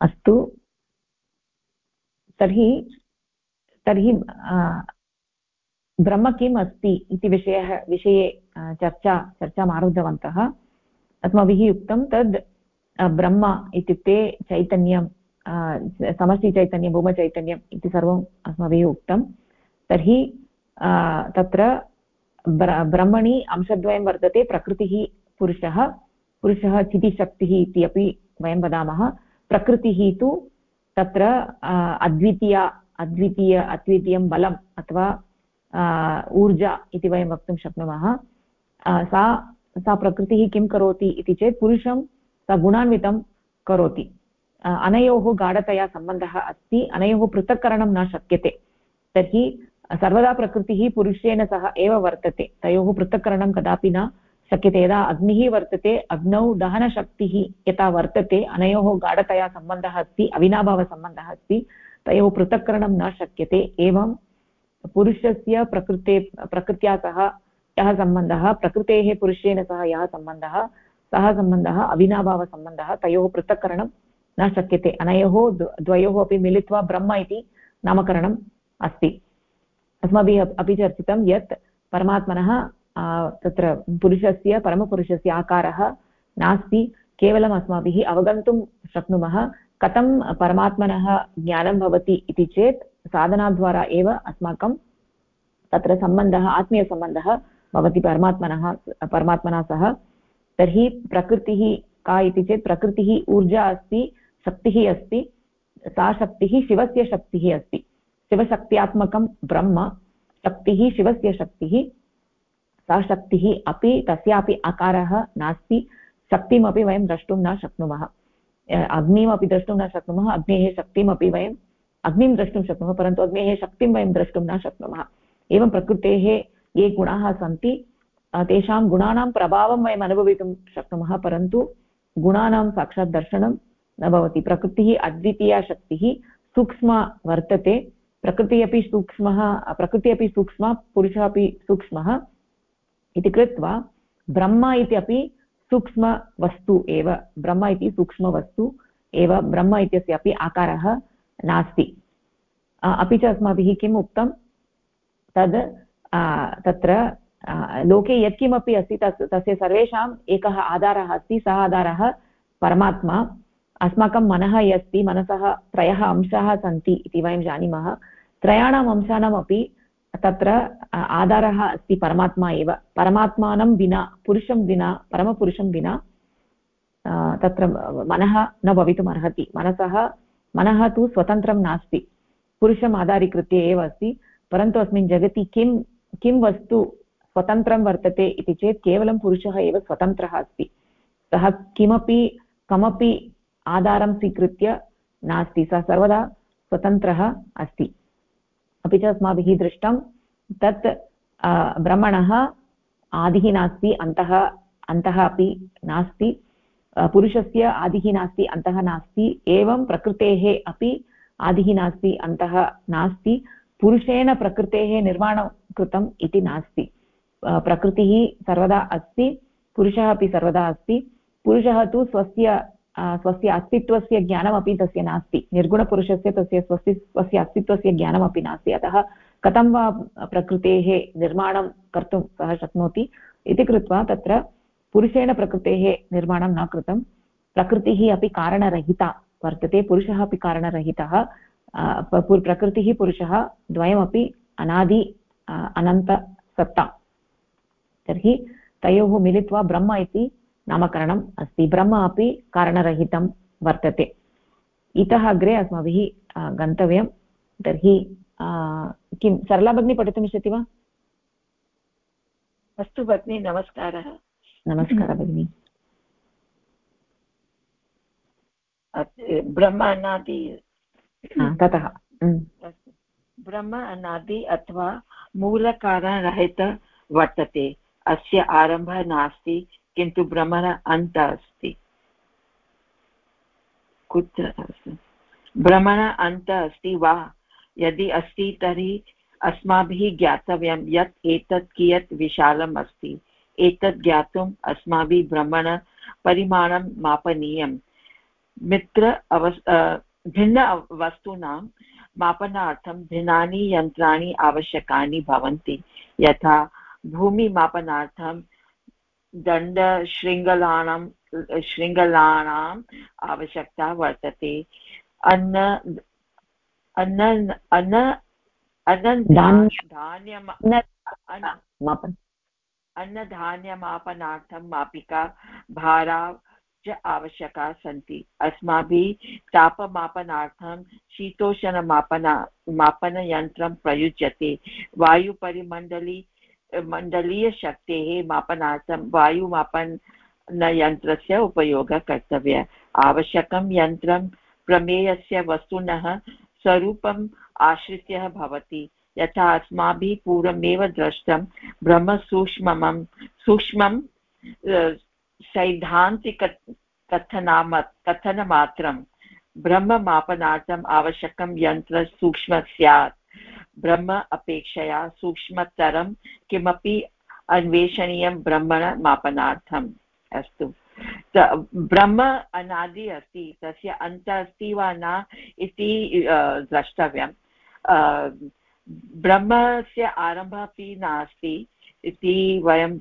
अस्तु। तर्हि तर्हि ब्रह्म किम् अस्ति इति विषयः विषये चर्चा चर्चाम् आरब्धवन्तः। अस्माभिः उक्तं तद् ब्रह्म इत्युक्ते चैतन्यं समष्टिचैतन्यं भूमचैतन्यम् इति सर्वम् अस्माभिः उक्तं तर्हि तत्र ब्रह्मणि अंशद्वयं वर्तते प्रकृतिः पुरुषः पुरुषः चितिशक्तिः इति अपि वयं वदामः प्रकृतिः तु तत्र अद्वितीया अद्वितीय अद्वितीयं बलम् अथवा ऊर्जा इति वयं वक्तुं शक्नुमः सा सा प्रकृतिः किं करोति इति चेत् पुरुषं सा गुणान्वितं करोति अनयोः गाढतया सम्बन्धः अस्ति, अनयोः पृथक्करणं न शक्यते। तर्हि सर्वदा प्रकृतिः पुरुषेण सह एव वर्तते। तयोः पृथक्करणं कदापि न शक्यते। यदा अग्निः वर्तते, अग्नौ दहनशक्तिः यथा वर्तते, अनयोः गाढतया सम्बन्धः अस्ति, अविनाभावसम्बन्धः अस्ति, तयोः पृथक्करणं न शक्यते। एवं पुरुषस्य प्रकृते, प्रकृत्या सह यः सम्बन्धः, प्रकृतेः पुरुषेण सह यः सम्बन्धः सः सम्बन्धः, अविनाभावसम्बन्धः, तयोः पृथक्करणं न शक्यते अनयोः द्वयोः अपि मिलित्वा ब्रह्म इति नामकरणम् अस्ति। अस्माभिः अपि चर्चितं यत् परमात्मनः तत्र पुरुषस्य, परमपुरुषस्य आकारः नास्ति। केवलम् अस्माभिः अवगन्तुं शक्नुमः। कथं परमात्मनः ज्ञानं भवति इति चेत् साधनाद्वारा एव अस्माकं तत्र सम्बन्धः, आत्मीयसम्बन्धः भवति परमात्मनः परमात्मना सह। तर्हि प्रकृतिः का इति चेत् प्रकृतिः ऊर्जा अस्ति। शक्तिः अस्ति, सा शक्तिः शिवस्य शक्तिः अस्ति। शिवशक्त्यात्मकं ब्रह्म, शक्तिः शिवस्य शक्तिः, सा शक्तिः अपि, तस्यापि आकारः नास्ति। शक्तिमपि वयं द्रष्टुं न शक्नुमः। अग्निमपि द्रष्टुं न शक्नुमः, अग्नेः शक्तिमपि वयं, अग्निं द्रष्टुं शक्नुमः, परन्तु अग्नेः शक्तिं वयं द्रष्टुं न शक्नुमः। एवं प्रकृतेः ये गुणाः सन्ति तेषां गुणानां प्रभावं वयम् अनुभवितुं शक्नुमः, परन्तु गुणानां साक्षात् दर्शनं न भवति। प्रकृतिः अद्वितीया शक्तिः सूक्ष्मा वर्तते। प्रकृतिः अपि सूक्ष्मः, प्रकृतिः अपि सूक्ष्मा, पुरुषः अपि सूक्ष्मः इति कृत्वा ब्रह्म इति अपि सूक्ष्मवस्तु एव। ब्रह्म इति सूक्ष्मवस्तु एव। ब्रह्म इत्यस्य अपि आकारः नास्ति। अपि च अस्माभिः किम् उक्तं? तद् तत्र लोके यत्किमपि अस्ति तस्, तस्य सर्वेषाम् एकः आधारः अस्ति। सः आधारः परमात्मा। अस्माकं मनः यस्ति, मनसः, त्रयः अंशाः सन्ति इति वयं जानीमः। त्रयाणाम् अंशानामपि तत्र आधारः अस्ति परमात्मा एव। परमात्मानं विना, पुरुषं विना, परमपुरुषं विना तत्र मनः न भवितुम् अर्हति। मनसः, मनः तु स्वतन्त्रं नास्ति। पुरुषम् आधारीकृत्य एव अस्ति। परन्तु अस्मिन् जगति किं किं वस्तु स्वतन्त्रं वर्तते इति चेत् केवलं पुरुषः एव स्वतन्त्रः अस्ति। सः किमपि, कमपि आधारं स्वीकृत्य नास्ति, सः सर्वदा स्वतन्त्रः अस्ति। अपि च अस्माभिः दृष्टं तत् ब्रह्मणः आदिः नास्ति, अन्तः अन्तः अपि नास्ति। पुरुषस्य आदिः नास्ति, अन्तः नास्ति। एवं प्रकृतेः अपि आदिः नास्ति, अन्तः नास्ति। पुरुषेण प्रकृतेः निर्माणं कृतम् इति नास्ति। प्रकृतिः सर्वदा अस्ति, पुरुषः अपि सर्वदा अस्ति। पुरुषः तु स्वस्य स्वस्य अस्तित्वस्य ज्ञानमपि तस्य नास्ति। निर्गुणपुरुषस्य तस्य स्वस्य स्वस्य अस्तित्वस्य ज्ञानमपि नास्ति। अतः कथं वा प्रकृतेः निर्माणं कर्तुं सः शक्नोति इति कृत्वा तत्र पुरुषेण प्रकृतेः निर्माणं न कृतं। प्रकृतिः अपि कारणरहिता वर्तते। पुरुषः अपि कारणरहितः। प्रकृतिः पुरुषः द्वयमपि अनादि अनन्तसत्ता। तर्हि तयोः मिलित्वा ब्रह्म इति नामकरणम् अस्ति। ब्रह्म अपि कारणरहितं वर्तते। इतः अग्रे अस्माभिः गन्तव्यं। तर्हि किं सरला भगिनी पठितुमिच्छति वा? अस्तु भगिनि नमस्कारः। नमस्कारः भगिनि। ब्रह्म अनादि। ततः। ब्रह्म अनादि अथवा मूलकारणरहित वर्तते। अस्य आरम्भः नास्ति। किन्तु ब्रह्मण अन्तः अस्ति कुत्र भ्रमण अन्तः अस्ति वा? यदि अस्ति तर्हि अस्माभिः ज्ञातव्यं यत् एतत् कियत् विशालम् अस्ति। एतत् ज्ञातुम् अस्माभिः भ्रमण परिमाणं मापनीयं मित्र अवस् भिन्न वस्तूनां मापनार्थं भिन्नानि यन्त्राणि आवश्यकानि भवन्ति। यथा भूमिमापनार्थं दण्डशृङ्गलानां शृङ्गलानाम् आवश्यकता वर्तते। अन्न अन्न अन्न अन्नधान्यमापनार्थं मापिका भारा च आवश्यका सन्ति। अस्माभिः तापमापनार्थं शीतोष्णमापना मापनयन्त्रं प्रयुज्यते। वायुपरिमण्डली मण्डलीयशक्तेः मापनार्थं वायुमापनयन्त्रस्य उपयोगः कर्तव्यः। आवश्यकं यन्त्रं प्रमेयस्य वस्तुनः स्वरूपम् आश्रित्य भवति। यथा अस्माभिः पूर्वमेव दृष्टं ब्रह्मसूक्ष्मं सूक्ष्मं सैद्धान्तिक कथनाम, कथनमात्रं ब्रह्ममापनार्थम् आवश्यकं यन्त्र सूक्ष्म स्यात्। ब्रह्म अपेक्षया सूक्ष्मतरं किमपि अन्वेषणीयं ब्रह्मणमापनार्थम् अस्तु। ब्रह्म अनादि अस्ति, तस्य अन्तः अस्ति वा न इति द्रष्टव्यं ब्रह्मस्य आरम्भः अपि नास्ति। इति वयं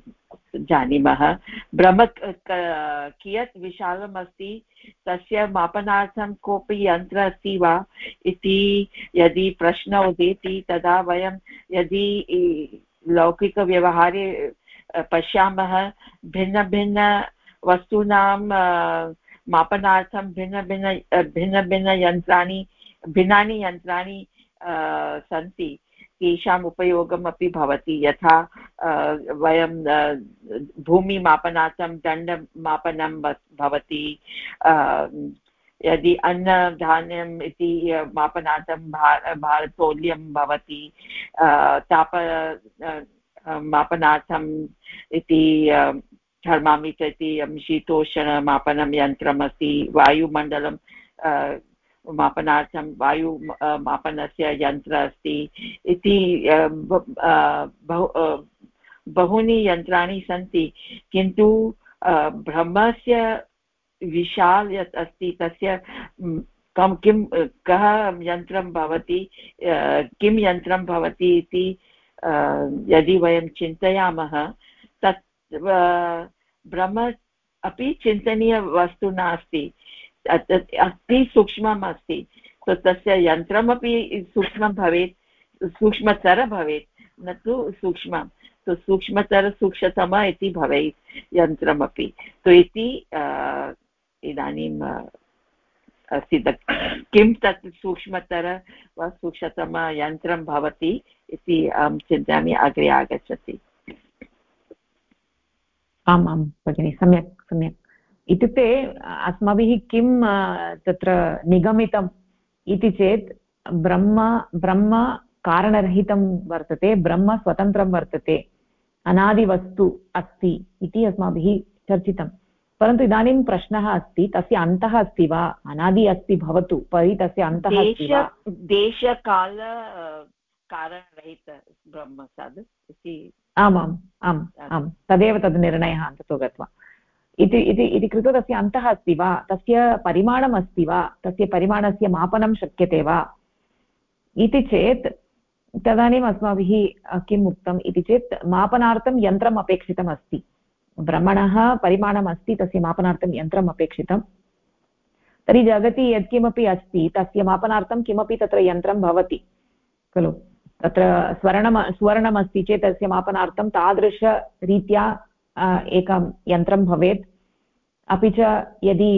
जानीमः। ब्रह्म कियत् विशालम् अस्ति तस्य मापनार्थं कोऽपि यन्त्र अस्ति वा? इति यदि प्रश्नः उदेति, तदा वयं यदि लौकिकव्यवहारे पश्यामः भिन्नभिन्न वस्तूनां मापनार्थं भिन्नभिन्न भिन्नभिन्नयन्त्राणि भिन्नानि यन्त्राणि सन्ति। तेषाम् उपयोगम् अपि भवति। यथा वयं भूमिमापनार्थं दण्डमापनं भवति। यदि अन्नधान्यम् इति मापनार्थं भार भारतोल्यं भवति। ताप मापनार्थम् इति थर्मामीटर् इति शीतोष्णमापनं यन्त्रमस्ति वायुमण्डलं मापनार्थं वायु मापनस्य यन्त्र अस्ति। इति बहु बहूनि यन्त्राणि सन्ति। किन्तु ब्रह्मस्य विशाल यत् अस्ति, तस्य कं, किं, कः यन्त्रं भवति किं यन्त्रं भवति इति यदि वयं चिन्तयामः, तत् ब्रह्म अपि चिन्तनीयवस्तु नास्ति। अति सूक्ष्मम् अस्ति तस्य यन्त्रमपि सूक्ष्मं भवेत् सूक्ष्मतर भवेत्, न तु सूक्ष्मं। तो सूक्ष्मतर सूक्ष्मतम इति भवेत् यन्त्रमपि। तो इति इदानीम् अस्ति तत्। किं तत् सूक्ष्मतर वा सूक्ष्मतम यन्त्रं भवति इति अहं चिन्तयामि, अग्रे आगच्छति। आम्, भगिनि, सम्यक् सम्यक्। इत्युक्ते अस्माभिः किं तत्र निगमितम् इति चेत् ब्रह्म ब्रह्म कारणरहितं वर्तते ब्रह्म स्वतन्त्रं वर्तते अनादिवस्तु अस्ति इति अस्माभिः चर्चितं। परन्तु इदानीं प्रश्नः अस्ति तस्य अन्तः अस्ति वा? अनादि अस्ति भवतु परि तस्य अन्तः देशकाल कारणरहित ब्रह्म तद् इति आमाम् आम् आम् तदेव तद् निर्णयः अन्ततो गत्वा। इति इति इति कृत्वा तस्य अन्तः अस्ति वा? तस्य परिमाणम् अस्ति वा? तस्य परिमाणस्य मापनं शक्यते वा? इति चेत् तदानीम् अस्माभिः किम् उक्तम् इति चेत् मापनार्थं यन्त्रम् अपेक्षितम् अस्ति भ्रमणः परिमाणम् अस्ति तस्य मापनार्थं यन्त्रम् अपेक्षितं तर्हि जगति यत्किमपि अस्ति, तस्य मापनार्थं किमपि तत्र यन्त्रं भवति। खलु? तत्र स्वर्णम्, सुवर्णमस्ति चेत् तस्य मापनार्थं तादृशरीत्या एकं यन्त्रं भवेत्। अपि च यदि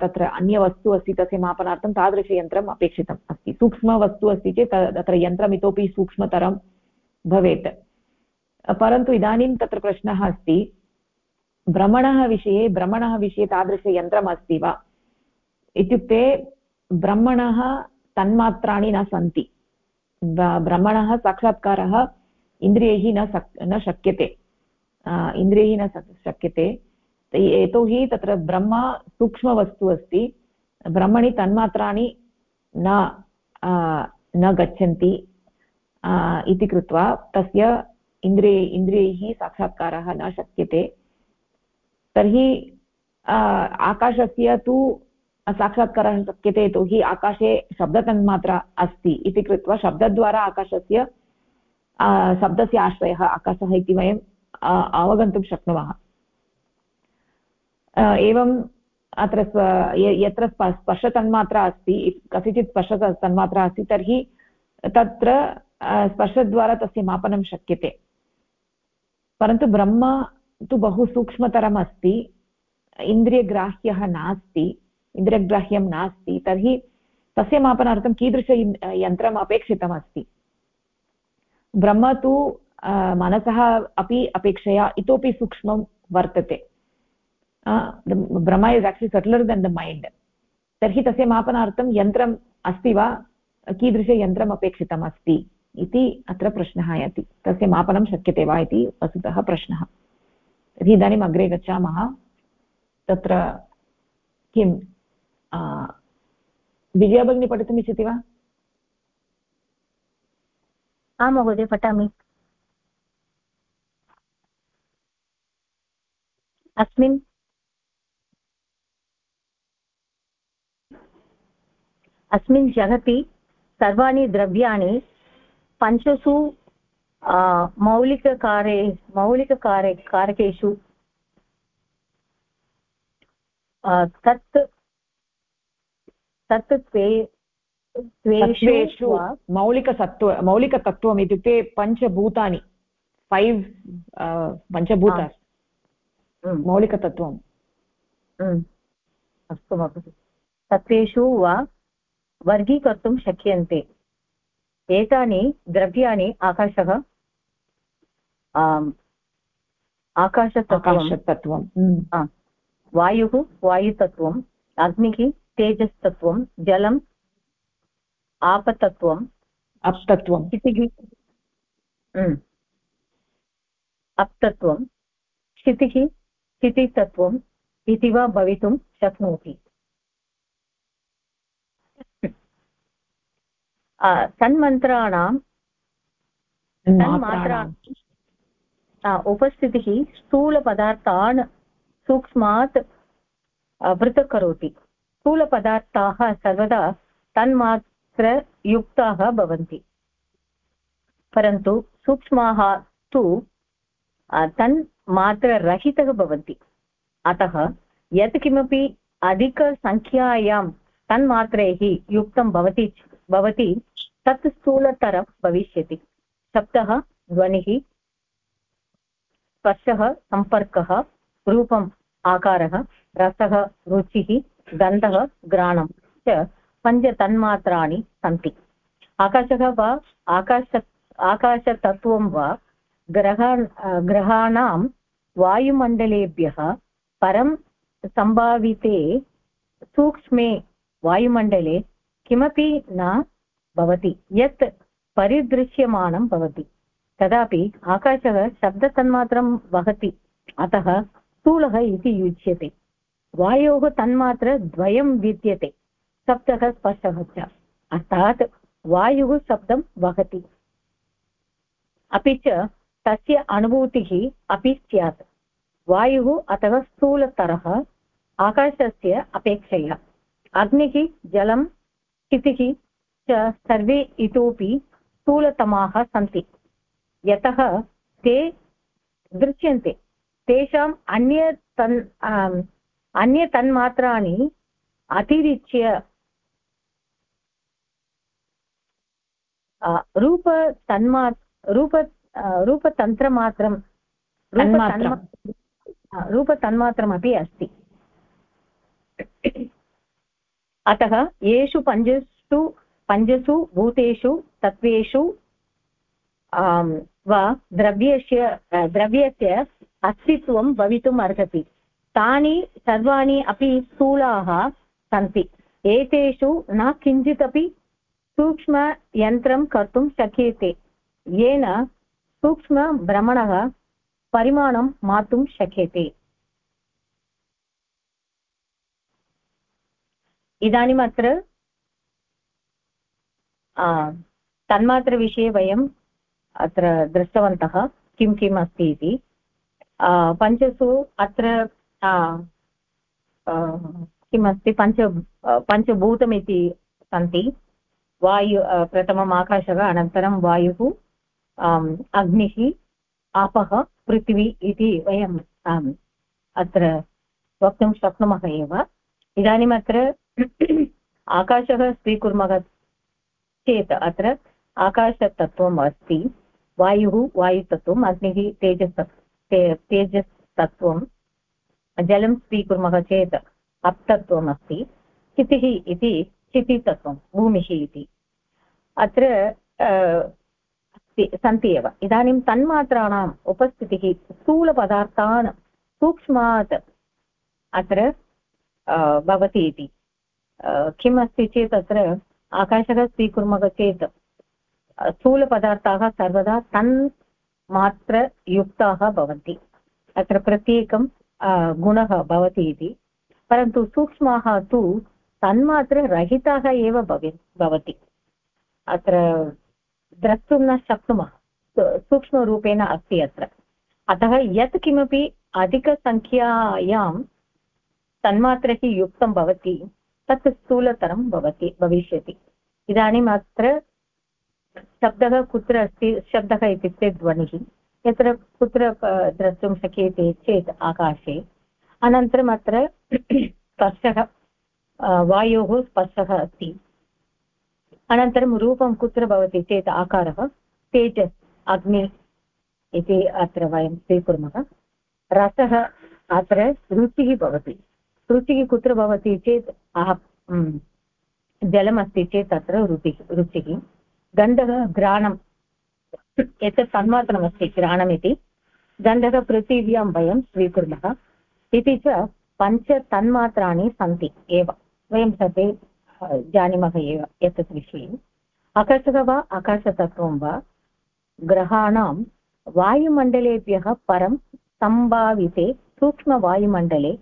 तत्र अन्यवस्तु अस्ति तस्य मापनार्थं तादृशयन्त्रम् अपेक्षितम् अस्ति। सूक्ष्मवस्तु अस्ति चेत् तत्र यन्त्रम् इतोपि सूक्ष्मतरं भवेत्। परन्तु इदानीं तत्र प्रश्नः अस्ति, भ्रमणः विषये भ्रमणः विषये तादृशयन्त्रम् अस्ति वा? इत्युक्ते ब्रह्मणः तन्मात्राणि न सन्ति। भ्रमणः साक्षात्कारः इन्द्रियैः न शक् न शक्यते। इन्द्रियैः न शक्यते. यतोहि तत्र ब्रह्म सूक्ष्मवस्तु अस्ति. ब्रह्मणि तन्मात्राणि न न गच्छन्ति इति कृत्वा तस्य इन्द्रिय इन्द्रियैः साक्षात्कारः न शक्यते. तर्हि आकाशस्य तु साक्षात्कारः शक्यते यतोहि आकाशे शब्दतन्मात्रा अस्ति इति कृत्वा शब्दद्वारा आकाशस्य शब्दस्य आश्रयः आकाशः इति वयं अवगन्तुं शक्नुमः। एवम् अत्र यत्र स्पर्शतन्मात्रा अस्ति कस्यचित् स्पर्शतन्मात्रा अस्ति, तर्हि तत्र स्पर्शद्वारा तस्य मापनं शक्यते। परन्तु ब्रह्म तु बहु सूक्ष्मतरम् अस्ति, इन्द्रियग्राह्यः नास्ति, इन्द्रियग्राह्यं नास्ति, तर्हि तस्य मापनार्थं कीदृश यन्त्रम् अपेक्षितमस्ति ब्रह्म तु मनसः अपि अपेक्षया इतोपि सूक्ष्मं वर्तते ब्रह्म is actually subtler than the mind तर्हि तस्य मापनार्थं यन्त्रम् अस्ति वा कीदृशयन्त्रम् अपेक्षितम् अस्ति इति अत्र प्रश्नः आयाति तस्य मापनं शक्यते वा इति वस्तुतः प्रश्नः तर्हि इदानीम् अग्रे गच्छामः तत्र किं विजया भगिनी पठितुम् इच्छति वा आं महोदय पठामि अस्मिन्? अस्मिन् जगति सर्वाणि द्रव्याणि पञ्चसु मौलिककारे मौलिककारे कारकेषु तत् तत् त्वे त्वेषु मौलिकसत्त्व मौलिकतत्त्वम् इत्युक्ते पञ्चभूतानि फैव् पञ्चभूत मौलिकतत्त्वम् अस्तु महोदय तत्त्वेषु वा वर्गीकर्तुं शक्यन्ते एतानि द्रव्याणि आकाशः आकाशतत्त्वं वायुः वायुतत्त्वम् अग्निः तेजस्तत्त्वं जलम् आपतत्त्वम् अप्तत्वम् क्षितिः अप्तत्वं क्षितिः क्षितितत्त्वम् इति वा भवितुं शक्नोति। तन्मन्त्राणां तन्मात्रा उपस्थितिः स्थूलपदार्थान् सूक्ष्मात् पृथक् करोति स्थूलपदार्थाः सर्वदा तन्मात्रयुक्ताः भवन्ति। परन्तु सूक्ष्माः तु तन्मात्ररहितः भवन्ति। अतः यत्किमपि अधिकसङ्ख्यायां तन्मात्रैः युक्तं भवति भवति तत् स्थूलतरं भविष्यति। शब्दः ध्वनिः, स्पर्शः, सम्पर्कः, रूपम्, आकारः, रसः, रुचिः, गन्धः घ्राणं च पञ्चतन्मात्राणि सन्ति। आकाशः वा आकाश, आकाशतत्त्वं वा ग्रह ग्रहाणां वायुमण्डलेभ्यः परं सम्भाविते सूक्ष्मे वायुमण्डले किमपि न भवति, यत् परिदृश्यमानं भवति। तदापि आकाशः शब्दतन्मात्रं वहति, अतः स्थूलः इति युज्यते वायोः तन्मात्रद्वयं विद्यते, शब्दः स्पर्शः च, अर्थात् वायुः शब्दं वहति। अपि च तस्य अनुभूतिः अपि स्यात्। वायुः अथवा स्थूलतरः, आकाशस्य अपेक्षया। अग्निः, जलं, स्थितिः च सर्वे इतोपि स्थूलतमाः सन्ति। यतः ते दृश्यन्ते। तेषाम् अन्य तन् अन्य तन्मात्राणि अतिरिच्य रूपतन्मा रूप रूपतन्त्रमात्रं रूपतन्मात्रमपि अस्ति। अतः येषु पञ्चसु पञ्चसु भूतेषु तत्त्वेषु वा द्रव्यस्य द्रव्यस्य अस्तित्वं भवितुम् अर्हति। तानि सर्वाणि अपि स्थूलाः सन्ति। एतेषु न किञ्चिदपि सूक्ष्मयन्त्रं कर्तुं शक्यते। येन सूक्ष्मभ्रमणः परिमाणं मातुं शक्यते। इदानीम् अत्र तन्मात्रविषये वयम् अत्र दृष्टवन्तः, किं किम् अस्ति इति। पञ्चसु अत्र किमस्ति पञ्च, पञ्चभूतमिति सन्ति। वायु प्रथमम् आकाशः, अनन्तरं वायुः। अग्निः, आपः, पृथिवी इति वयम् अत्र वक्तुं शक्नुमः एव। इदानीम् अत्र आकाशः स्वीकुर्मः चेत् अत्र आकाशतत्त्वम् अस्ति। वायुः, वायुतत्त्वम्, अग्निः, तेजस् तेजस् तत्त्वं जलं स्वीकुर्मः चेत् अप्तत्वम् अस्ति। स्थितिः इति स्थितितत्त्वं भूमिः इति। अत्र सन्ति एव। इदानीं तन्मात्राणाम् उपस्थितिः स्थूलपदार्थान् सूक्ष्मात् अत्र भवति इति। किम् अस्ति चेत् अत्र आकाशः स्वीकुर्मः चेत् स्थूलपदार्थाः सर्वदा तन्मात्रयुक्ताः भवन्ति। अत्र प्रत्येकं गुणः भवति इति। परन्तु सूक्ष्माः तु तन्मात्ररहिताः एव भवति। अत्र द्रष्टुं न शक्नुमः। सूक्ष्मरूपेण अस्ति अत्र। अतः यत् किमपि अधिकसङ्ख्यायां तन्मात्रैः युक्तं भवति, तत् स्थूलतरं भवति, भविष्यति। इदानीम् अत्र शब्दः कुत्र अस्ति? शब्दः इत्युक्ते ध्वनिः। यत्र कुत्र द्रष्टुं शक्यते चेत् आकाशे। अनन्तरम् अत्र स्पर्शः वायोः स्पर्शः अस्ति। अनन्तरं रूपं कुत्र भवति चेत् आकारः तेजस् अग्नि इति अत्र वयं स्वीकुर्मः। रसः अत्र रुचिः भवति। रुचिः कुत्र भवति चेत् जलमस्ति चेत् अत्र रुचिः रुचिः। गन्धः घ्राणं एतत् तन्मात्रमस्ति घ्राणमिति गन्धः पृथिव्यां वयं स्वीकुर्मः। इति च पञ्चतन्मात्राणि सन्ति एव। वयं सर्वे जानीमः एव एतत् विषये। आकाशः वा, आकाशतत्त्वं वा, ग्रहाणां वायुमण्डलेभ्यः परं सम्भाविते सूक्ष्मवायुमण्डले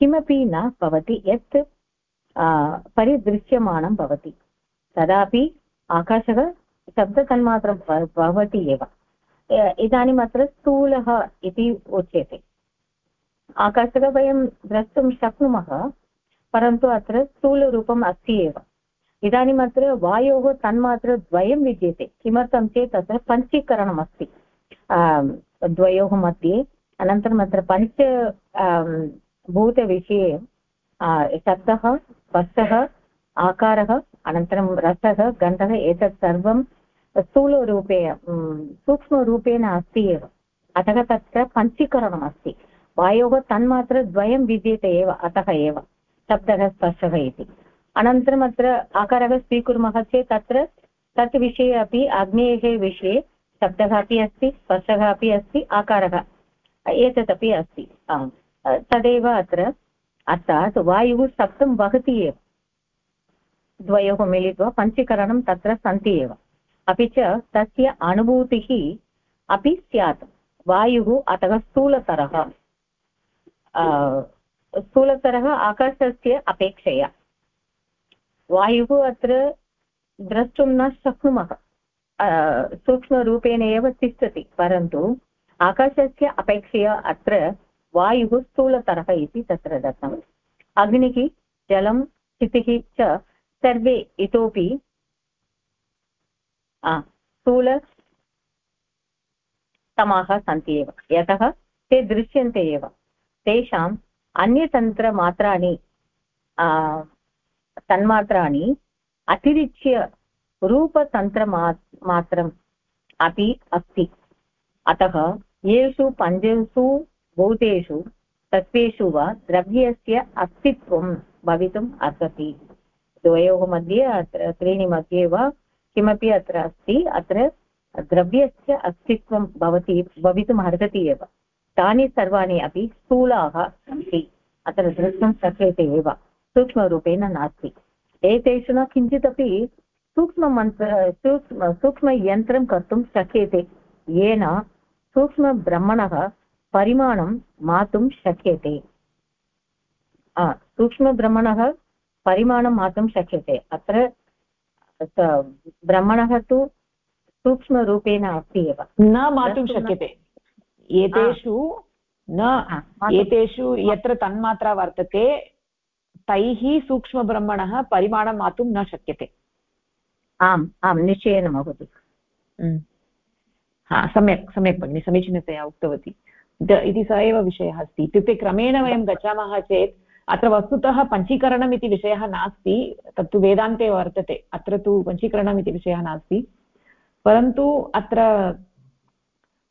किमपि न भवति यत् परिदृश्यमानं भवति। तदापि आकाशः शब्दतन्मात्रं भवति एव। इदानीम् अत्र स्थूलः इति उच्यते। आकाशः वयं द्रष्टुं शक्नुमः परन्तु अत्र स्थूलरूपम् अस्ति एव। इदानीम् अत्र वायोः तन्मात्रद्वयं विद्यते। किमर्थं चेत् अत्र पञ्चीकरणम् अस्ति। द्वयोः मध्ये। अनन्तरम् अत्र पञ्च भूतविषये शब्दः स्पर्शः आकारः, अनन्तरं रसः, गन्धः, एतत् सर्वं स्थूलरूपे सूक्ष्मरूपेण अस्ति एव। अतः तत्र पञ्चीकरणम् अस्ति। वायोः तन्मात्रद्वयं विद्यते एव, अतः एव। शब्दः स्पर्शः इति। अनन्तरम् अत्र आकारः स्वीकुर्मः चेत् तत्र तत् विषये अपि अग्नेः विषये शब्दः अपि अस्ति स्पर्शः अपि अस्ति, आकारः एतदपि अस्ति। तदेव अत्र अर्थात् वायुः सप्तं वहति एव। द्वयोः मिलित्वा पञ्चीकरणं तत्र सन्ति एव। अपि च तस्य अनुभूतिः अपि स्यात्। वायुः अतः स्थूलतरः। स्थूलतरः आकाशस्य अपेक्षया। वायुः अत्र द्रष्टुं न शक्नुमः। सूक्ष्मरूपेण एव तिष्ठति, परन्तु आकाशस्य अपेक्षया अत्र वायुः स्थूलतरः इति तत्र दत्तम्। अग्निः, जलं, स्थितिः च सर्वे इतोपि स्थूलतमाः सन्ति एव। यतः ते दृश्यन्ते एव। तेषाम् अन्यतन्त्रमात्राणि तन्मात्राणि अतिरिच्य रूपतन्त्रमा मात्रम् अपि अस्ति। अतः येषु पञ्चसु भूतेषु तत्त्वेषु वा द्रव्यस्य अस्तित्वं भवितुम् अर्हति। द्वयोः मध्ये अत्र, त्रीणि मध्ये वा किमपि अत्र अस्ति, अत्र द्रव्यस्य अस्तित्वं भवति, भवितुम् अर्हति एव। तानि सर्वाणि अपि स्थूलाः सन्ति। अत्र द्रष्टुं शक्यते एव, सूक्ष्मरूपेण नास्ति। एतेषु न किञ्चिदपि सूक्ष्ममन्त्र, सूक्ष्म, सूक्ष्मयन्त्रं कर्तुं शक्यते। येन सूक्ष्मब्रह्मणः परिमाणं मातुं शक्यते। सूक्ष्मब्रह्मणः परिमाणं मातुं शक्यते। अत्र ब्रह्मणः तु सूक्ष्मरूपेण अस्ति एव। न मातुं शक्यते। एतेषु न एतेषु यत्र तन्मात्रा वर्तते तैः सूक्ष्मब्रह्मणः परिमाणं मातुं न शक्यते। आम् आं निश्चयेन महोदय। हम्म। हा सम्यक् सम्यक् भगिनि समीचीनतया उक्तवती। इति स एव विषयः अस्ति। इत्युक्ते क्रमेण वयं गच्छामः चेत् अत्र वस्तुतः पञ्चीकरणम् इति विषयः नास्ति तत्तु वेदान्ते वर्तते अत्र तु पञ्चीकरणम् इति विषयः नास्ति। परन्तु अत्र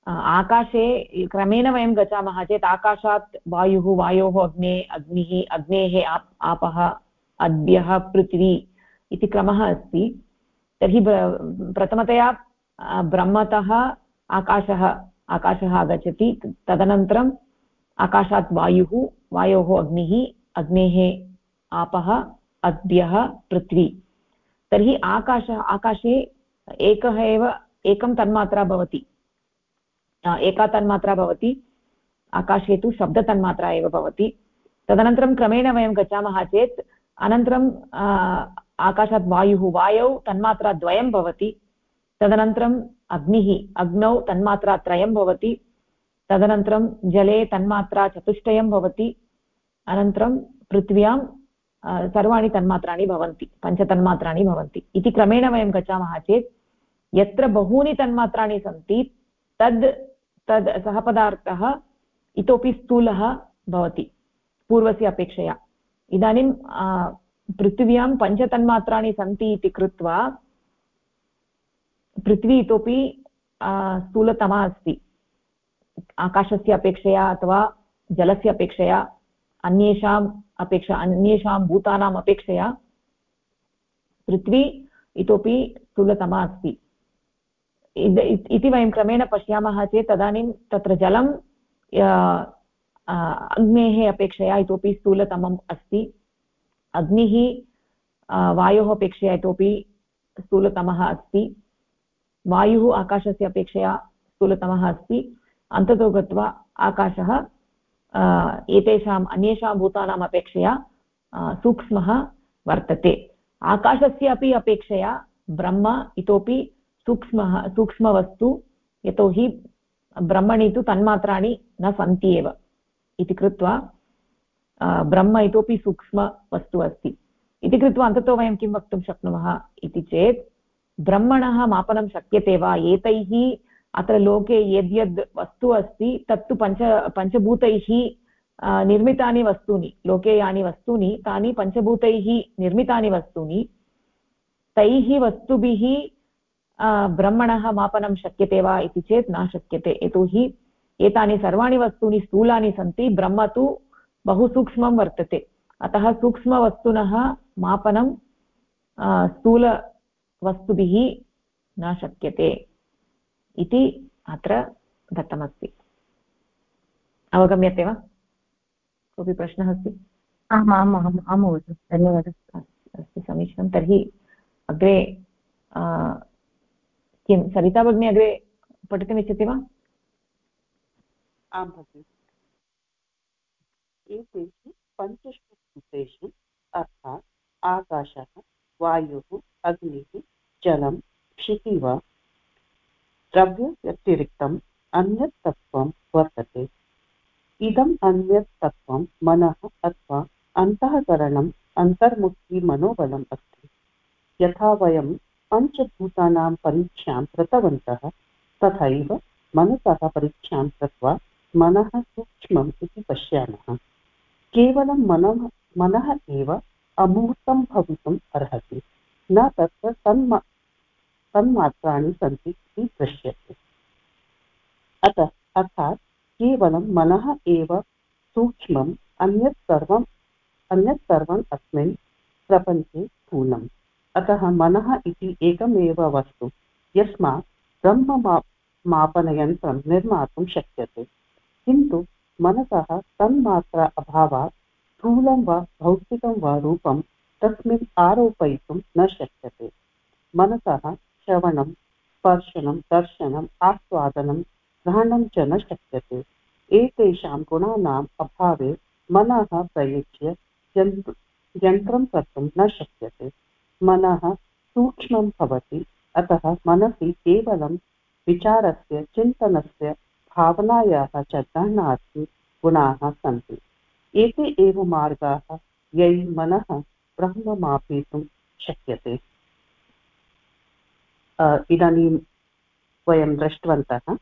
आकाशे क्रमेण वयं गच्छामः चेत् आकाशात् वायुः, वायोः अग्ने, अग्निः, अग्नेः आप, आपः अद्यः पृथ्वी इति क्रमः अस्ति। तर्हि प्रथमतया ब्रह्मतः आकाशः आकाशः आगच्छति। तदनन्तरम् आकाशात् वायुः, वायोः अग्निः, अग्नेः आपः अद्यः पृथ्वी। तर्हि आकाश, आकाशे एकः एव, एकं तन्मात्रा भवति। एका तन्मात्रा भवति आकाशे तु शब्दतन्मात्रा एव भवति। तदनन्तरं क्रमेण वयं गच्छामः चेत् अनन्तरं आकाशात् वायुः वायौ, तन्मात्रा द्वयं भवति। तदनन्तरं अग्निः, अग्नौ तन्मात्रा त्रयं भवति। तदनन्तरं जले तन्मात्रा चतुष्टयं भवति। अनन्तरं पृथिव्यां सर्वाणि तन्मात्राणि भवन्ति, पञ्चतन्मात्राणि भवन्ति। इति क्रमेण वयं गच्छामः चेत्, यत्र बहूनि तन्मात्राणि सन्ति, तद् तद् सः पदार्थः इतोपि स्थूलः भवति, पूर्वस्य अपेक्षया। इदानीं पृथिव्यां पञ्चतन्मात्राणि सन्ति इति कृत्वा पृथ्वी इतोपि स्थूलतमा अस्ति। आकाशस्य अपेक्षया अथवा जलस्य अपेक्षया, अन्येषाम् अपेक्षा, अन्येषां भूतानाम् अपेक्षया पृथ्वी इतोपि स्थूलतमा अस्ति। इति वयं क्रमेण पश्यामः चेत् तदानीं तत्र जलं अग्नेः अपेक्षया इतोपि स्थूलतमम् अस्ति। अग्निः वायोः अपेक्षया इतोपि स्थूलतमः अस्ति। वायुः आकाशस्य अपेक्षया स्थूलतमः अस्ति। अन्ततो गत्वा आकाशः एतेषाम्, अन्येषां भूतानाम् अपेक्षया सूक्ष्मः वर्तते। आकाशस्य अपि अपेक्षया ब्रह्म इतोपि सूक्ष्मः, सूक्ष्मवस्तु, यतोहि ब्रह्मणि तु तन्मात्राणि न सन्ति एव इति कृत्वा ब्रह्म इतोपि सूक्ष्मवस्तु अस्ति। इति कृत्वा अन्ततो वयं किं वक्तुं शक्नुमः इति चेत्, ब्रह्मणः मापनं शक्यते वा? एतैः अत्र लोके यद्यद् वस्तु अस्ति, तत्तु पञ्च, पञ्चभूतैः निर्मितानि वस्तूनि लोके यानि वस्तूनि, तानि पञ्चभूतैः निर्मितानि वस्तूनि, तैः वस्तुभिः ब्रह्मणः मापनं शक्यते वा इति चेत् न शक्यते। यतोहि एतानि सर्वाणि वस्तूनि स्थूलानि सन्ति ब्रह्म तु बहु सूक्ष्मं वर्तते। अतः सूक्ष्मवस्तुनः मापनं स्थूल वस्तुभिः न शक्यते इति अत्र दत्तमस्ति। अवगम्यते वा? कोऽपि प्रश्नः अस्ति? आम् आम् आम् धन्यवादः। अस्तु समीचीनं। तर्हि अग्रे किं? सरिता भगिनी अग्रे पठितुमिच्छति वा? आं भगिनि। एतेषु पञ्चषु भूतेषु अर्थात् आकाशः, वायुः, अग्निः, जलं क्षितिव द्रव्यव्यतिरिक्तम् अन्यत् तत्त्वं वर्तते। इदम् अन्यत् तत्त्वं मनः अथवा अन्तःकरणम् अन्तर्मुखीमनोबलम् अस्ति। यथा वयं पञ्चभूतानां परीक्षां कृतवन्तः, तथैव मनसः परीक्षां कृत्वा मनः सूक्ष्मम् इति पश्यामः। केवलं मनः मनः एव अमूर्तं भवितुम् अर्हति, न तत्र तन्मा, तन्मात्राणि सन्ति इति दृश्यते। अतः, अर्थात् केवलं मनः एव सूक्ष्मम् अन्यत् सर्वम् अन्यत् सर्वम् अस्मिन् प्रपञ्चे स्थूलम् अतः मनः इति एकमेव वस्तु। यस्मात् ब्रह्म मापनयन्त्रं निर्मातुं शक्यते। किन्तु मनसः तन्मात्रा अभावात् स्थूलं वा भौतिकं वा रूपं तस्मिन् आरोपयितुं न शक्यते। मनसः श्रवणं, स्पर्शनं दर्शनम् आस्वादनं, ग्रहणं च न शक्यते। एतेषां गुणानाम् अभावे मनः प्रयुज्य यन्त्रं कर्तुं न शक्यते। मनः सूक्ष्मं भवति। अतः मनसि केवलं विचारस्य, चिन्तनस्य भावनायाः च ग्रहणार्थी गुणाः सन्ति। एते एव मार्गाः यै मनः ब्रह्म मापयितुं शक्यते इदानीं वयं दृष्टवन्तः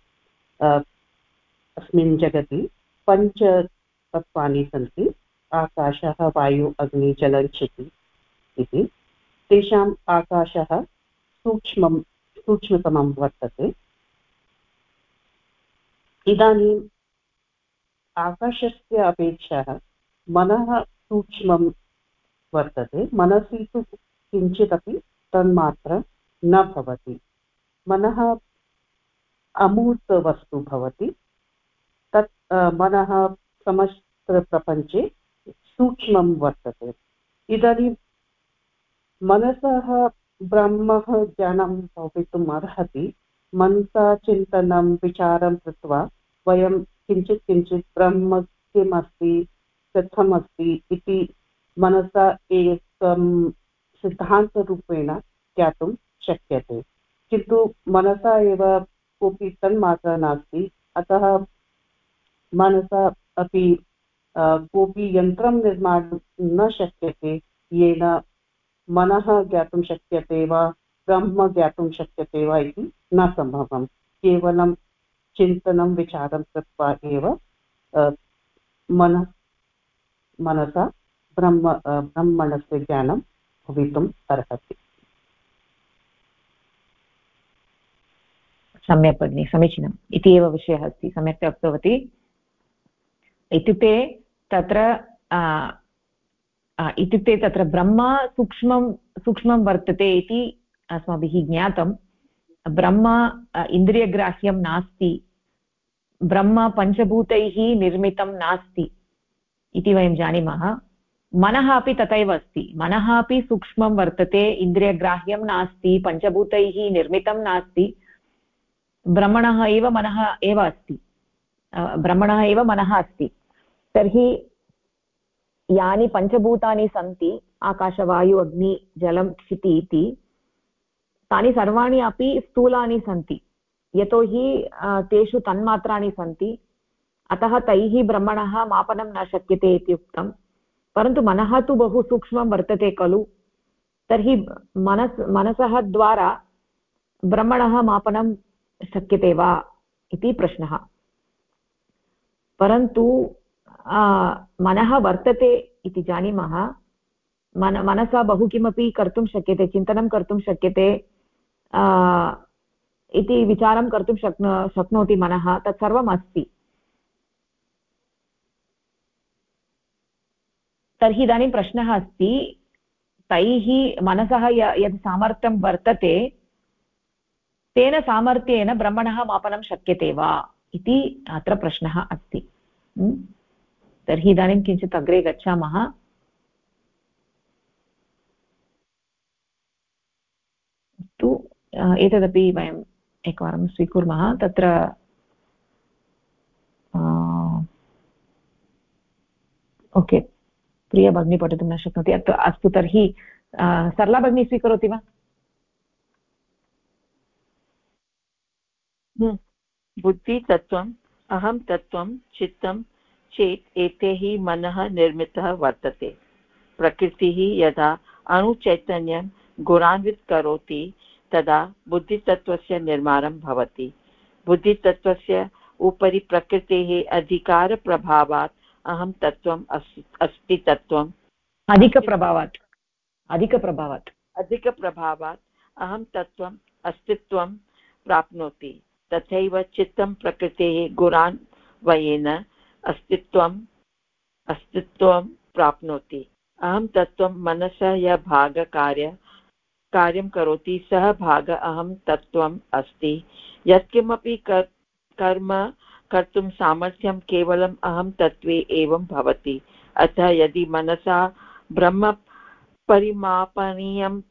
अस्मिन् जगति पञ्चतत्त्वानि सन्ति। आकाशः, वायु, अग्नि जलक्षिति इति। तेषाम् आकाशः सूक्ष्मं सूक्ष्मतमं वर्तते। इदानीम् आकाशस्य अपेक्षा मनः सूक्ष्मं वर्तते, मनसि तु किञ्चिदपि तन्मात्र न भवति। मनः अमूर्तवस्तु भवति। तत् मनः समस्तप्रपञ्चे सूक्ष्मं वर्तते। इदानीं मनसः ब्रह्म ज्ञानं भवितुम् अर्हति। मनसा चिन्तनं विचारं कृत्वा वयं किञ्चित् किञ्चित् ब्रह्म किम् अस्ति कथम् अस्ति इति मनसा एकं सिद्धान्तरूपेण ज्ञातुं शक्यते। किन्तु मनसा एव कोऽपि तन्मात्रा नास्ति। अतः मनसा अपि कोऽपि यन्त्रं निर्मातुं न शक्यते येन मनः ज्ञातुं शक्यते वा ब्रह्म ज्ञातुं शक्यते वा इति न सम्भवं केवलं चिन्तनं, विचारं कृत्वा एव मन, मनसा ब्रह्म ब्रह्मणस्य ज्ञानं भवितुम् अर्हति। सम्यक् भगिनि, समीचीनम्। इति एव विषयः अस्ति, सम्यक् उक्तवती इत्युक्ते तत्र इत्युक्ते तत्र ब्रह्म सूक्ष्मं सूक्ष्मं वर्तते इति अस्माभिः ज्ञातं। ब्रह्म इन्द्रियग्राह्यं नास्ति। ब्रह्म पञ्चभूतैः निर्मितं नास्ति इति वयं जानीमः। मनः अपि तथैव अस्ति। मनः अपि सूक्ष्मं वर्तते, इन्द्रियग्राह्यं नास्ति, पञ्चभूतैः निर्मितं नास्ति। ब्रह्मणः एव मनः एव अस्ति। ब्रह्मणः एव मनः अस्ति। तर्हि यानि पञ्चभूतानि सन्ति, आकाशवायु, अग्नि, जलं, क्षिति इति। तानि सर्वाणि अपि स्थूलानि सन्ति। यतोहि तेषु तन्मात्राणि सन्ति। अतः तैः ब्रह्मणः मापनं न शक्यते इति उक्तं परन्तु मनः तु बहु सूक्ष्मं वर्तते खलु। तर्हि मनस्, मनसः द्वारा ब्रह्मणः मापनं शक्यते वा इति प्रश्नः। परन्तु मनः वर्तते इति जानीमः। मन, मनसा बहु किमपि कर्तुं शक्यते, चिन्तनं कर्तुं शक्यते इति विचारं कर्तुं शक्नो, शक्नोति मनः तत्सर्वम् अस्ति तर्हि इदानीं प्रश्नः अस्ति, तैः मनसः यद् सामर्थ्यं वर्तते, तेन सामर्थ्येन ब्रह्मणः मापनं शक्यते वा इति अत्र प्रश्नः अस्ति। तर्हि इदानीं किञ्चित् अग्रे गच्छामः। अस्तु एतदपि वयं एकवारं स्वीकुर्मः। तत्र ओके, प्रिया भगिनी पठितुं न शक्नोति। अत्र अस्तु, तर्हि सरला भगिनी स्वीकरोति वा। बुद्धितत्त्वम्, अहं तत्त्वं चित्तं चेत् एते हि मनः निर्मितः वर्तते। प्रकृतिः यदा अणुचैतन्यं गुणान्वित करोति तदा बुद्धितत्त्वस्य निर्माणं भवति। बुद्धितत्त्वस्य उपरि प्रकृतेः अधिकारप्रभावात् अहं तत्त्वम् अस्ति तत्त्वम्। अधिकप्रभावात् अधिकप्रभावात्। अधिकप्रभावात् अहं तत्त्वम् अस्तित्वं प्राप्नोति। तथैव चित्तं प्रकृतेः गुणान्वयेन अस्तित्वम् अस्तित्वं प्राप्नोति। अहं तत्त्वं मनसः यः भागकार्य, कार्यं करोति, सः भाग अहं तत्त्वम् अस्ति। यत्किमपि कर्, कर्म कर्तुं सामर्थ्यं केवलम् अहं तत्त्वे एवं भवति। अतः यदि मनसा ब्रह्म परिमापनीयं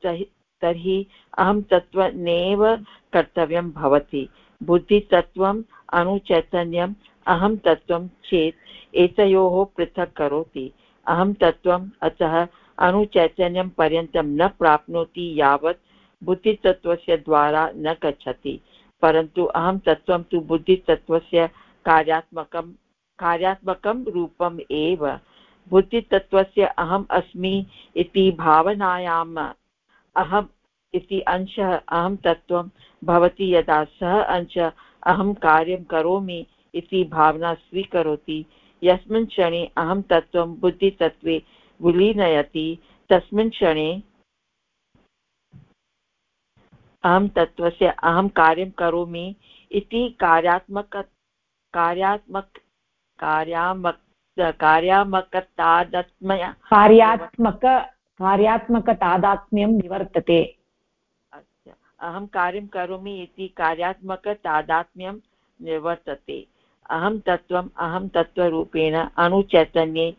तर्हि अहं तत्त्वनेव कर्तव्यं भवति। बुद्धितत्त्वम् अणुचैतन्यम् अहं तत्त्वं चेत् एतयोः पृथक् करोति। अहं तत्त्वम् अतः अणुचैतन्यं पर्यन्तं न प्राप्नोति यावत् बुद्धितत्त्वस्य द्वारा न गच्छति। परन्तु अहं तत्त्वं तु बुद्धितत्त्वस्य कार्यात्मकं कार्यात्मकं रूपम् एव। बुद्धितत्त्वस्य अहम् अस्मि इति भावनायाम् अहम् इति अंशः अहं तत्त्वं भवति यदा सः अंशः अहं कार्यं करोमि इति भावना स्वीकरोति। यस्मिन् क्षणे अहं तत्त्वं बुद्धितत्त्वे विलीनयति। तस्मिन् क्षणे अहं तत्त्वस्य अहं कार्यं करोमि इति कार्यात्मक कार्यात्मक कार्यामक कार्यात्मकतादात्मय कार्यात्मक कार्यात्मकतादात्म्यं निवर्तते। अहं कार्यं करोमि इति कार्यात्मकतादात्म्यं निवर्तते। अहं तत्त्वम्, अहं तत्त्वरूपेण अणुचैतन्ये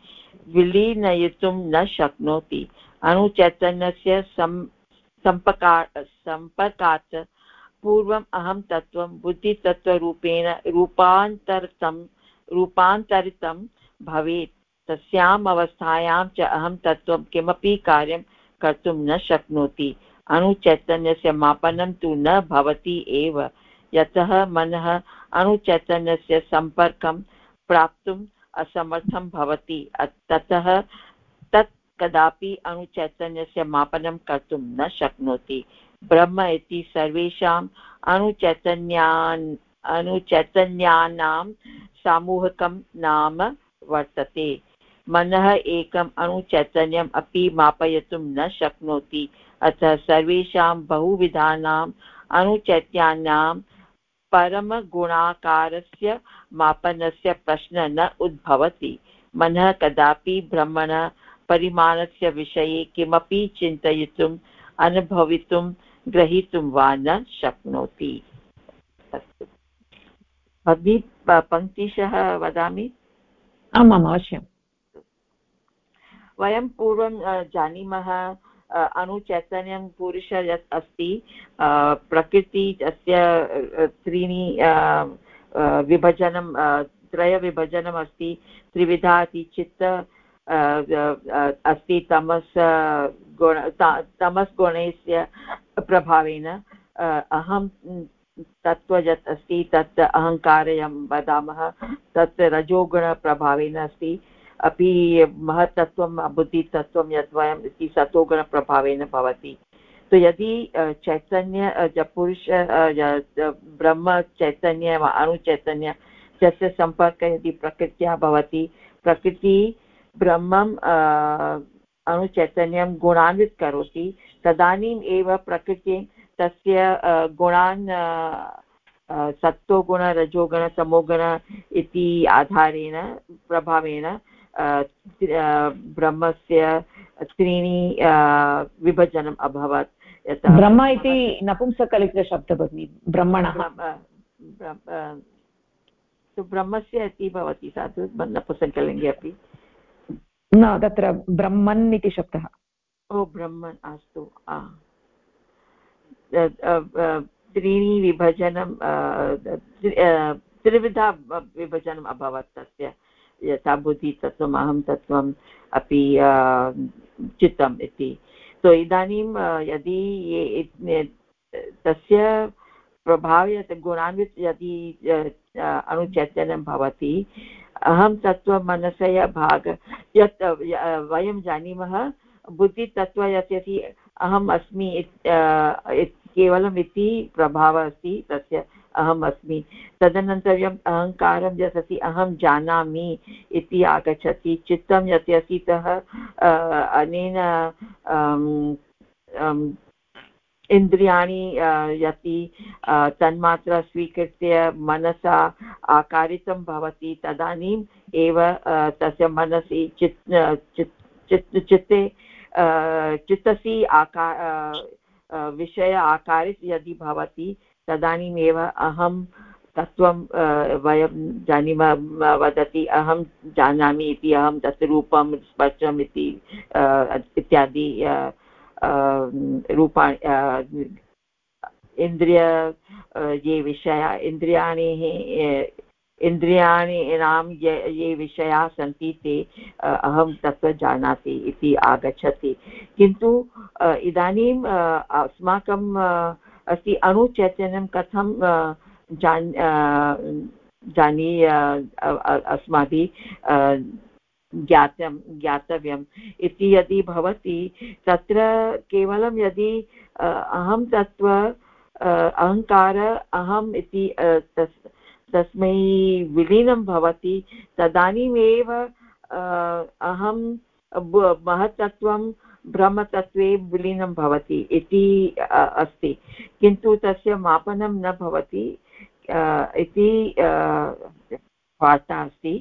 विलीनयितुं न शक्नोति। अणुचैतन्यस्य सम् सम्पका सम्पर्कात् पूर्वम् अहं तत्त्वं, बुद्धितत्त्वरूपेण रूपान्तरितं रूपान्तरितं भवेत्। तस्याम् अवस्थायां च अहं तत्त्वं किमपि कार्यं कर्तुं न शक्नोति। अणुचैतन्यस्य मापनं तु न भवति एव। यतः मनः अणुचैतन्यस्य सम्पर्कं प्राप्तुम् असमर्थं भवति। ततः तत् कदापि अणुचैतन्यस्य मापनं कर्तुं न शक्नोति। ब्रह्म इति सर्वेषाम् अणुचैतन्यान् अणुचैतन्यानां सामूहिकं नाम वर्तते। मनः एकम् अणुचैतन्यम् अपि मापयितुं न शक्नोति। अतः सर्वेषां बहुविधानाम् अणुचैत्यानां परमगुणाकारस्य मापनस्य प्रश्नः न उद्भवति। मनः कदापि ब्रह्मणः परिमाणस्य विषये किमपि चिन्तयितुम् अनुभवितुं ग्रहीतुं वा न शक्नोति। अस्तु। भगिनी पङ्क्तिशः वदामि? आमाम् अवश्यम् वयं पूर्वं जानीमः अणुचैतन्यं पुरुष यत् अस्ति प्रकृति अस्य त्रीणि विभजनं त्रयविभजनम् अस्ति त्रिविधा इति चित्त अस्ति तमस्, गुण तमस् गुणस्य प्रभावेन अहं तत्त्व यत् अस्ति, तत् अहङ्कारयं वदामः, तत् रजोगुणप्रभावेन अस्ति अपि महत्तत्त्वं बुद्धितत्त्वं यद् वयम् इति सतोगुणप्रभावेन भवति। तो यदि चैतन्य पुरुष ब्रह्म, चैतन्य वा अणुचैतन्य तस्य सम्पर्कः यदि प्रकृत्या भवति, प्रकृति ब्रह्मम् अणुचैतन्यं गुणान्वित करोति, तदानीम् एव प्रकृति तस्य गुणान् सत्त्वगुण, रजोगुण तमोगुण इति आधारेण प्रभावेन ब्रह्मस्य त्रीणि विभजनम् अभवत्। यथा ब्रह्म इति नपुंसकलितशब्दः भगिनि ब्रह्मणः। ब्रह्मस्य इति भवति साधु नपुंसकलिङ्गे अपि। न तत्र ब्रह्मन् इति शब्दः। ओ ब्रह्मन् अस्तु त्रीणि विभजनं त्रिविधा विभजनम् अभवत् तस्य। यथा बुद्धितत्त्वम् अहं तत्त्वम् अपि चित्तम् इति। सो इदानीं यदि तस्य प्रभावे गुणान्वित, यदि अणुचैतन्यं भवति, अहं तत्त्वमनसय भाग, यत् वयं जानीमः, बुद्धितत्त्व यत् अहम् अस्मि केवलम् इति प्रभावः अस्ति, तस्य अहम् अस्मि। तदनन्तरम् अहङ्कारं यत् अस्ति अहं जानामि इति आगच्छति, चित्तं यत् अस्ति सः अनेन इन्द्रियाणि यति तन्मात्रा स्वीकृत्य मनसा आकारितं भवति, तदानीम् एव तस्य मनसि चित् चित् चित्ते चित्तसि आकार विषय आकारित यदि भवति तदानीमेव अहं तत्त्वं वयं जानीमः, वदति, अहं जानामि इति, अहं तत् रूपं स्पर्शम् इति इत्यादि रूपा इन्द्रिय ये विषया, इन्द्रियाणि इन्द्रियाणीनां ये ये विषयाः सन्ति ते अहं तत्र जानाति इति आगच्छति। किन्तु इदानीम् अस्माकं अस्ति अणुचैतन्यं कथं जान् जानी अस्माभिः ज्ञातं ज्ञातव्यम्। इति यदि भवति, तत्र केवलं यदि अहं तत्त्व अहङ्कार, अहम् इति तस्, तस्मै विलीनं भवति, तदानीमेव अहं महत्तत्त्वं ब्रह्मतत्त्वे विलीनं भवति इति अस्ति। किन्तु तस्य मापनं न भवति इति वार्ता अस्ति।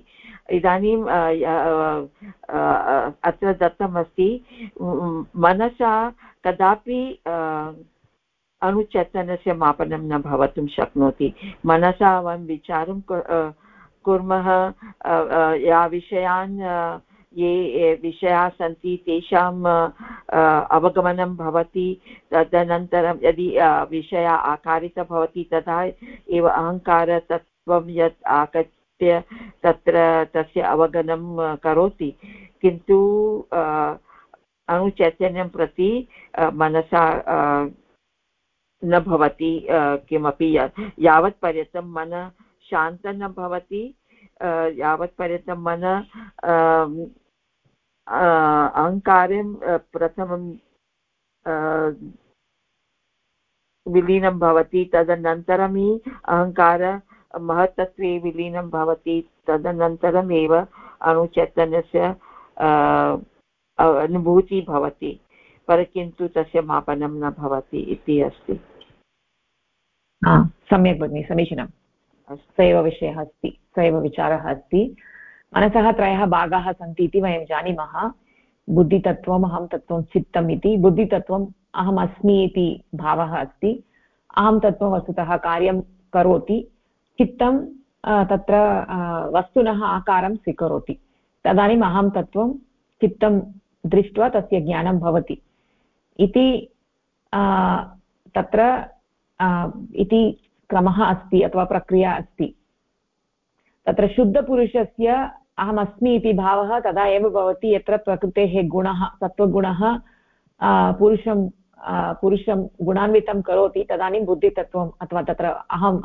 इदानीं अत्र दत्तमस्ति मनसा कदापि अणुचेतनस्य मापनं न भवितुं शक्नोति। मनसा वयं विचारं कुर्मः या विषयान् ये विषयाः सन्ति, तेषाम् अवगमनं भवति, तदनन्तरं यदि विषया आकारितः भवति तदा एव अहङ्कारतत्त्वं यत् आगत्य तत्र, तस्य अवगमनं करोति। किन्तु अणुचैतन्यं प्रति मनसा न भवति किमपि यावत्पर्यन्तं मन शान्तं न भवति यावत्पर्यन्तं मन अहङ्कारं प्रथमं विलीनं भवति, तदनन्तरम् अहङ्कार महत्तत्वे विलीनं भवति, तदनन्तरमेव अणुचैतन्यस्य अनुभूतिः भवति परन्तु तस्य मापनं न भवति इति अस्ति। सम्यक् भगिनि समीचीनं स एव विषयः अस्ति स एव विचारः अस्ति। मनसः त्रयः भागाः सन्ति इति वयं जानीमः। बुद्धितत्त्वम्, अहं तत्त्वं चित्तम् इति। बुद्धितत्त्वम्, अहम् अस्मि इति भावः अस्ति। अहं तत्त्वं वस्तुतः कार्यं करोति। चित्तं तत्र वस्तुनः आकारं स्वीकरोति। तदानीम् अहं तत्त्वं चित्तं दृष्ट्वा तस्य ज्ञानं भवति। इति तत्र इति क्रमः अस्ति अथवा प्रक्रिया अस्ति। तत्र शुद्धपुरुषस्य अहमस्मि इति भावः तदा एव भवति यत्र प्रकृतेः गुणः, सत्त्वगुणः पुरुषं पुरुषं गुणान्वितं करोति, तदानीं बुद्धितत्वम् अथवा तत्र अहं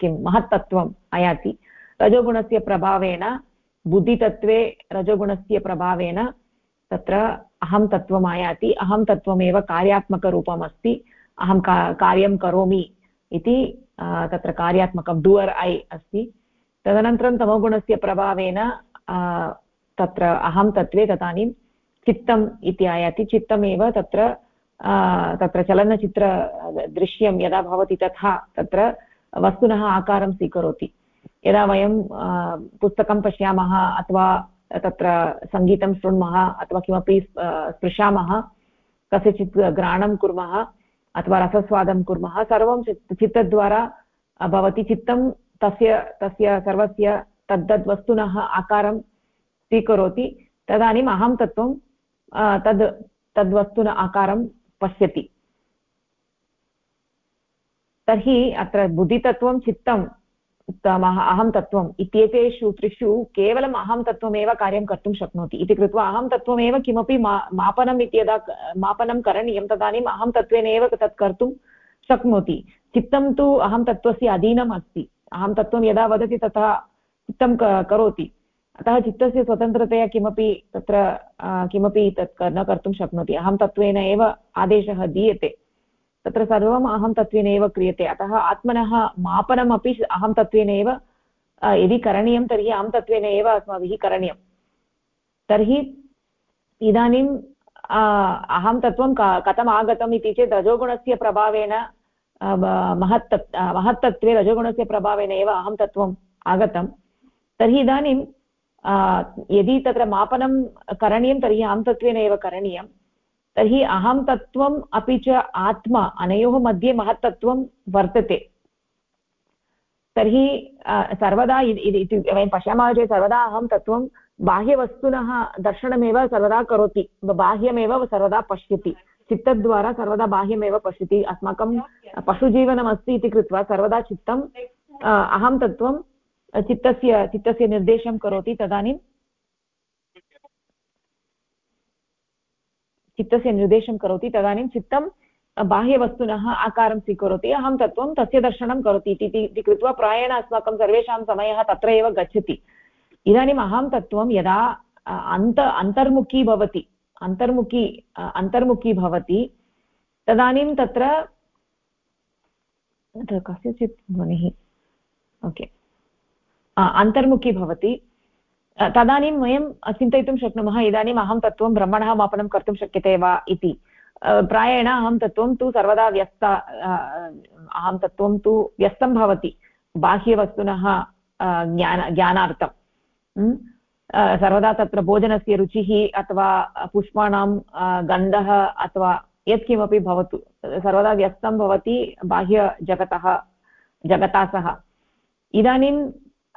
किं महत्तत्वम् आयाति। रजोगुणस्य प्रभावेन बुद्धितत्वे रजोगुणस्य प्रभावेन तत्र अहं तत्त्वम् आयाति। अहं तत्त्वमेव कार्यात्मकरूपम् अस्ति अहं का, कार्यं करोमि इति तत्र कार्यात्मकं डुवर् ऐ अस्ति। तदनन्तरं तमोगुणस्य प्रभावेन तत्र अहं तत्त्वे तदानीं चित्तम् इति आयाति। चित्तमेव तत्र तत्र चलनचित्रदृश्यं यदा भवति तथा तत्र वस्तुनः आकारं स्वीकरोति। यदा वयं पुस्तकं पश्यामः अथवा तत्र सङ्गीतं शृण्मः अथवा किमपि स्पृशामः, कस्यचित् घ्राणं कुर्मः अथवा रसस्वादं कुर्मः। सर्वं चित्तद्वारा भवति चित्तं, तस्य तस्य सर्वस्य तद्दद्वस्तुनः आकारं स्वीकरोति। तदानीम् अहं तत्त्वं तद्, तद्वस्तुन आकारं पश्यति। तर्हि अत्र बुद्धितत्त्वं चित्तं अहं तत्त्वम् इत्येतेषु त्रिषु केवलम् अहं तत्त्वमेव कार्यं कर्तुं शक्नोति इति कृत्वा अहं तत्त्वमेव किमपि मा, मापनम् इत्यदा मापनं करणीयं तदानीम् अहं तत्त्वेनैव तत् कर्तुं शक्नोति। चित्तं तु अहं तत्त्वस्य अधीनम् अस्ति। अहं तत्त्वं यदा वदति तथा चित्तं करोति। अतः चित्तस्य स्वतन्त्रतया किमपि तत्र किमपि तत् न कर्तुं शक्नोति। अहं तत्त्वेन एव आदेशः दीयते। तत्र सर्वम् अहं तत्त्वेन क्रियते। अतः आत्मनः मापनमपि अहं तत्त्वेन यदि करणीयं तर्हि अहं तत्त्वेन एव अस्माभिः करणीयं तर्हि इदानीं अहं तत्त्वं कथम् आगतम् इति चेत् रजोगुणस्य प्रभावेन महत्तत् महत्तत्वे रजोगुणस्य प्रभावेन एव अहं तत्त्वम् आगतं तर्हि इदानीं यदि तत्र मापनं करणीयं तर्हि अहं तत्त्वेन एव करणीयं तर्हि अहं तत्त्वम् अपि च आत्मा, अनयोः मध्ये महत्तत्वं वर्तते। तर्हि सर्वदा इति वयं पश्यामः चेत् सर्वदा अहं तत्त्वं बाह्यवस्तुनः दर्शनमेव सर्वदा करोति बाह्यमेव सर्वदा पश्यति। चित्तद्वारा सर्वदा बाह्यमेव पश्यति। अस्माकं पशुजीवनमस्ति इति कृत्वा सर्वदा चित्तम् अहं तत्त्वं चित्तस्य चित्तस्य निर्देशं करोति तदानीं चित्तस्य निर्देशं करोति, तदानीं चित्तं बाह्यवस्तुनः आकारं स्वीकरोति, अहं तत्त्वं तस्य दर्शनं करोति इति कृत्वा प्रायेण अस्माकं सर्वेषां समयः तत्र एव गच्छति। इदानीम् अहं तत्त्वं यदा अन्त, अन्तर्मुखी भवति, अन्तर्मुखी अन्तर्मुखी भवति, तदानीं तत्र कस्यचित् ध्वनिः, ओके अन्तर्मुखी भवति तदानीं वयं चिन्तयितुं शक्नुमः, इदानीम् अहं तत्त्वं ब्रह्मणः मापनं कर्तुं शक्यते वा इति। प्रायेण अहं तत्त्वं तु सर्वदा व्यस्त अहं तत्त्वं तु व्यस्तं भवति, बाह्यवस्तुनः ज्ञान, ज्ञानार्थं। सर्वदा तत्र भोजनस्य रुचिः अथवा पुष्पाणां गन्धः अथवा यत्किमपि भवतु, सर्वदा व्यस्तं भवति बाह्यजगतः, जगता सह। इदानीं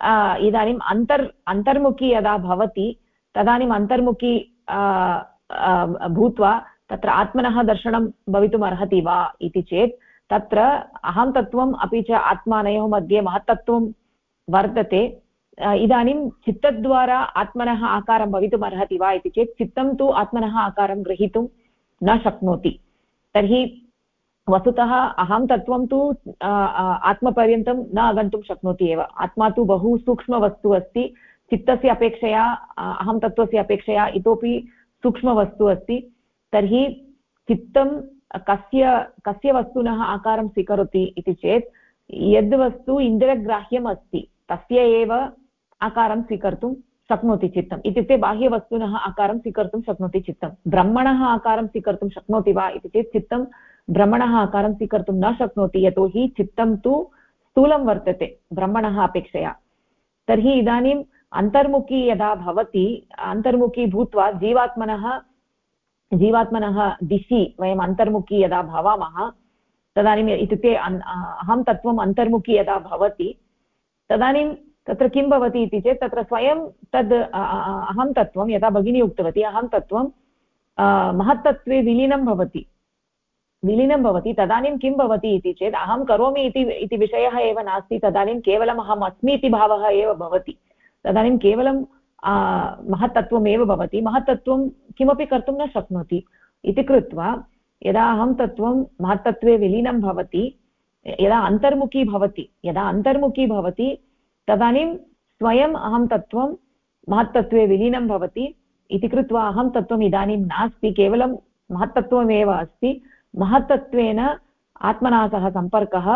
इदानीम् अन्तर् अन्तर्मुखी यदा भवति तदानीम् अन्तर्मुखी भूत्वा तत्र आत्मनः दर्शनं भवितुम् अर्हति वा इति चेत् तत्र अहं तत्त्वम् अपि च आत्मानयोः मध्ये महत्तत्वं वर्तते इदानीं चित्तद्वारा आत्मनः आकारं भवितुम् अर्हति वा इति चेत् चित्तं तु आत्मनः आकारं ग्रहीतुं न शक्नोति तर्हि वस्तुतः अहं तत्त्वं तु आत्मपर्यन्तं न आगन्तुं शक्नोति एव। आत्मा तु बहु सूक्ष्मवस्तु अस्ति। चित्तस्य अपेक्षया अहं तत्त्वस्य अपेक्षया इतोपि सूक्ष्मवस्तु अस्ति। तर्हि चित्तं कस्य कस्य वस्तुनः आकारं स्वीकरोति इति चेत्, यद् वस्तु इन्द्रग्राह्यम् अस्ति, तस्य एव आकारं स्वीकर्तुं शक्नोति चित्तम्। इत्युक्ते बाह्यवस्तुनः आकारं स्वीकर्तुं शक्नोति चित्तं ब्रह्मणः आकारं स्वीकर्तुं शक्नोति वा इति चेत् चित्तं ब्रह्मणः आकारं स्वीकर्तुं न शक्नोति, यतोहि चित्तं तु स्थूलं वर्तते, ब्रह्मणः अपेक्षया। तर्हि इदानीम् अन्तर्मुखी यदा भवति, अन्तर्मुखी भूत्वा जीवात्मनः जीवात्मनः दिशि वयम् अन्तर्मुखी यदा भवामः तदानीम् इत्युक्ते अहं तत्त्वम् अन्तर्मुखी यदा भवति, तदानीं तत्र किं भवति इति चेत् तत्र स्वयं तद् अहं तत्त्वं, यदा भगिनी उक्तवती, अहं तत्त्वं महत्तत्वे विलीनं भवति। विलीनं भवति, तदानीं किं भवति इति चेत् अहं करोमि इति इति विषयः एव नास्ति, तदानीं केवलम् अहम् अस्मि इति भावः एव भवति। तदानीं केवलं महत्तत्वमेव भवति। महत्तत्वं किमपि कर्तुं न शक्नोति इति कृत्वा यदा अहं तत्त्वं महत्तत्वे विलीनं भवति, यदा अन्तर्मुखी भवति, यदा अन्तर्मुखी भवति, तदानीं स्वयम् अहं तत्त्वं महत्तत्वे विलीनं भवति इति कृत्वा अहं तत्त्वम् इदानीं नास्ति, केवलं महत्तत्वमेव अस्ति। महत्तत्वेन आत्मना सह सम्पर्कः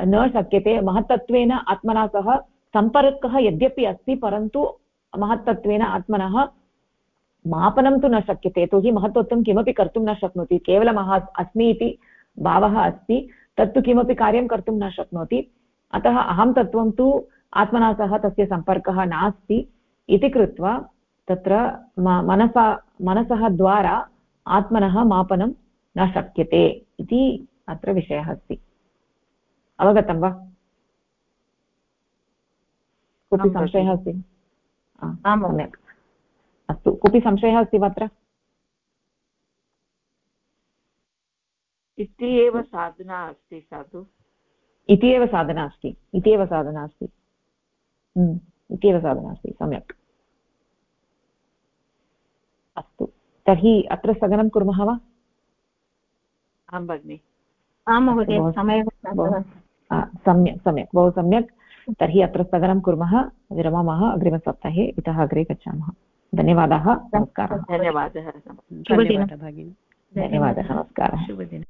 न शक्यते महत्तत्वेन आत्मना सह सम्पर्कः यद्यपि अस्ति, परन्तु महत्तत्वेन आत्मनः मापनं तु न शक्यते, यतोहि महत्त्वं किमपि कर्तुं न शक्नोति, केवलम् अह अस्मि इति भावः अस्ति, तत्तु किमपि कार्यं कर्तुं न शक्नोति। अतः अहं तत्त्वं तु आत्मना सह तस्य सम्पर्कः नास्ति इति कृत्वा तत्र मनसा, मनसः द्वारा आत्मनः मापनं न शक्यते इति अत्र विषयः अस्ति। अवगतं वा? कोऽपि संशयः अस्ति? सम्यक्। अस्तु कोऽपि संशयः अस्ति वा अत्र? इति एव साधना अस्ति साधु। इति एव साधना अस्ति। इति एव साधना अस्ति। हम्म, इति एव साधना अस्ति। सम्यक्। अस्तु। तर्हि अत्र स्थगनं कुर्मः वा? आं भगिनि। आं महोदय समयः सम्यक् सम्यक् बहु सम्यक्। तर्हि अत्र स्थगनं कुर्मः विरमामः अग्रिमसप्ताहे इतः अग्रे गच्छामः। धन्यवादाः नमस्कारः। धन्यवादः। धन्यवादः नमस्कारः। शुभदिनं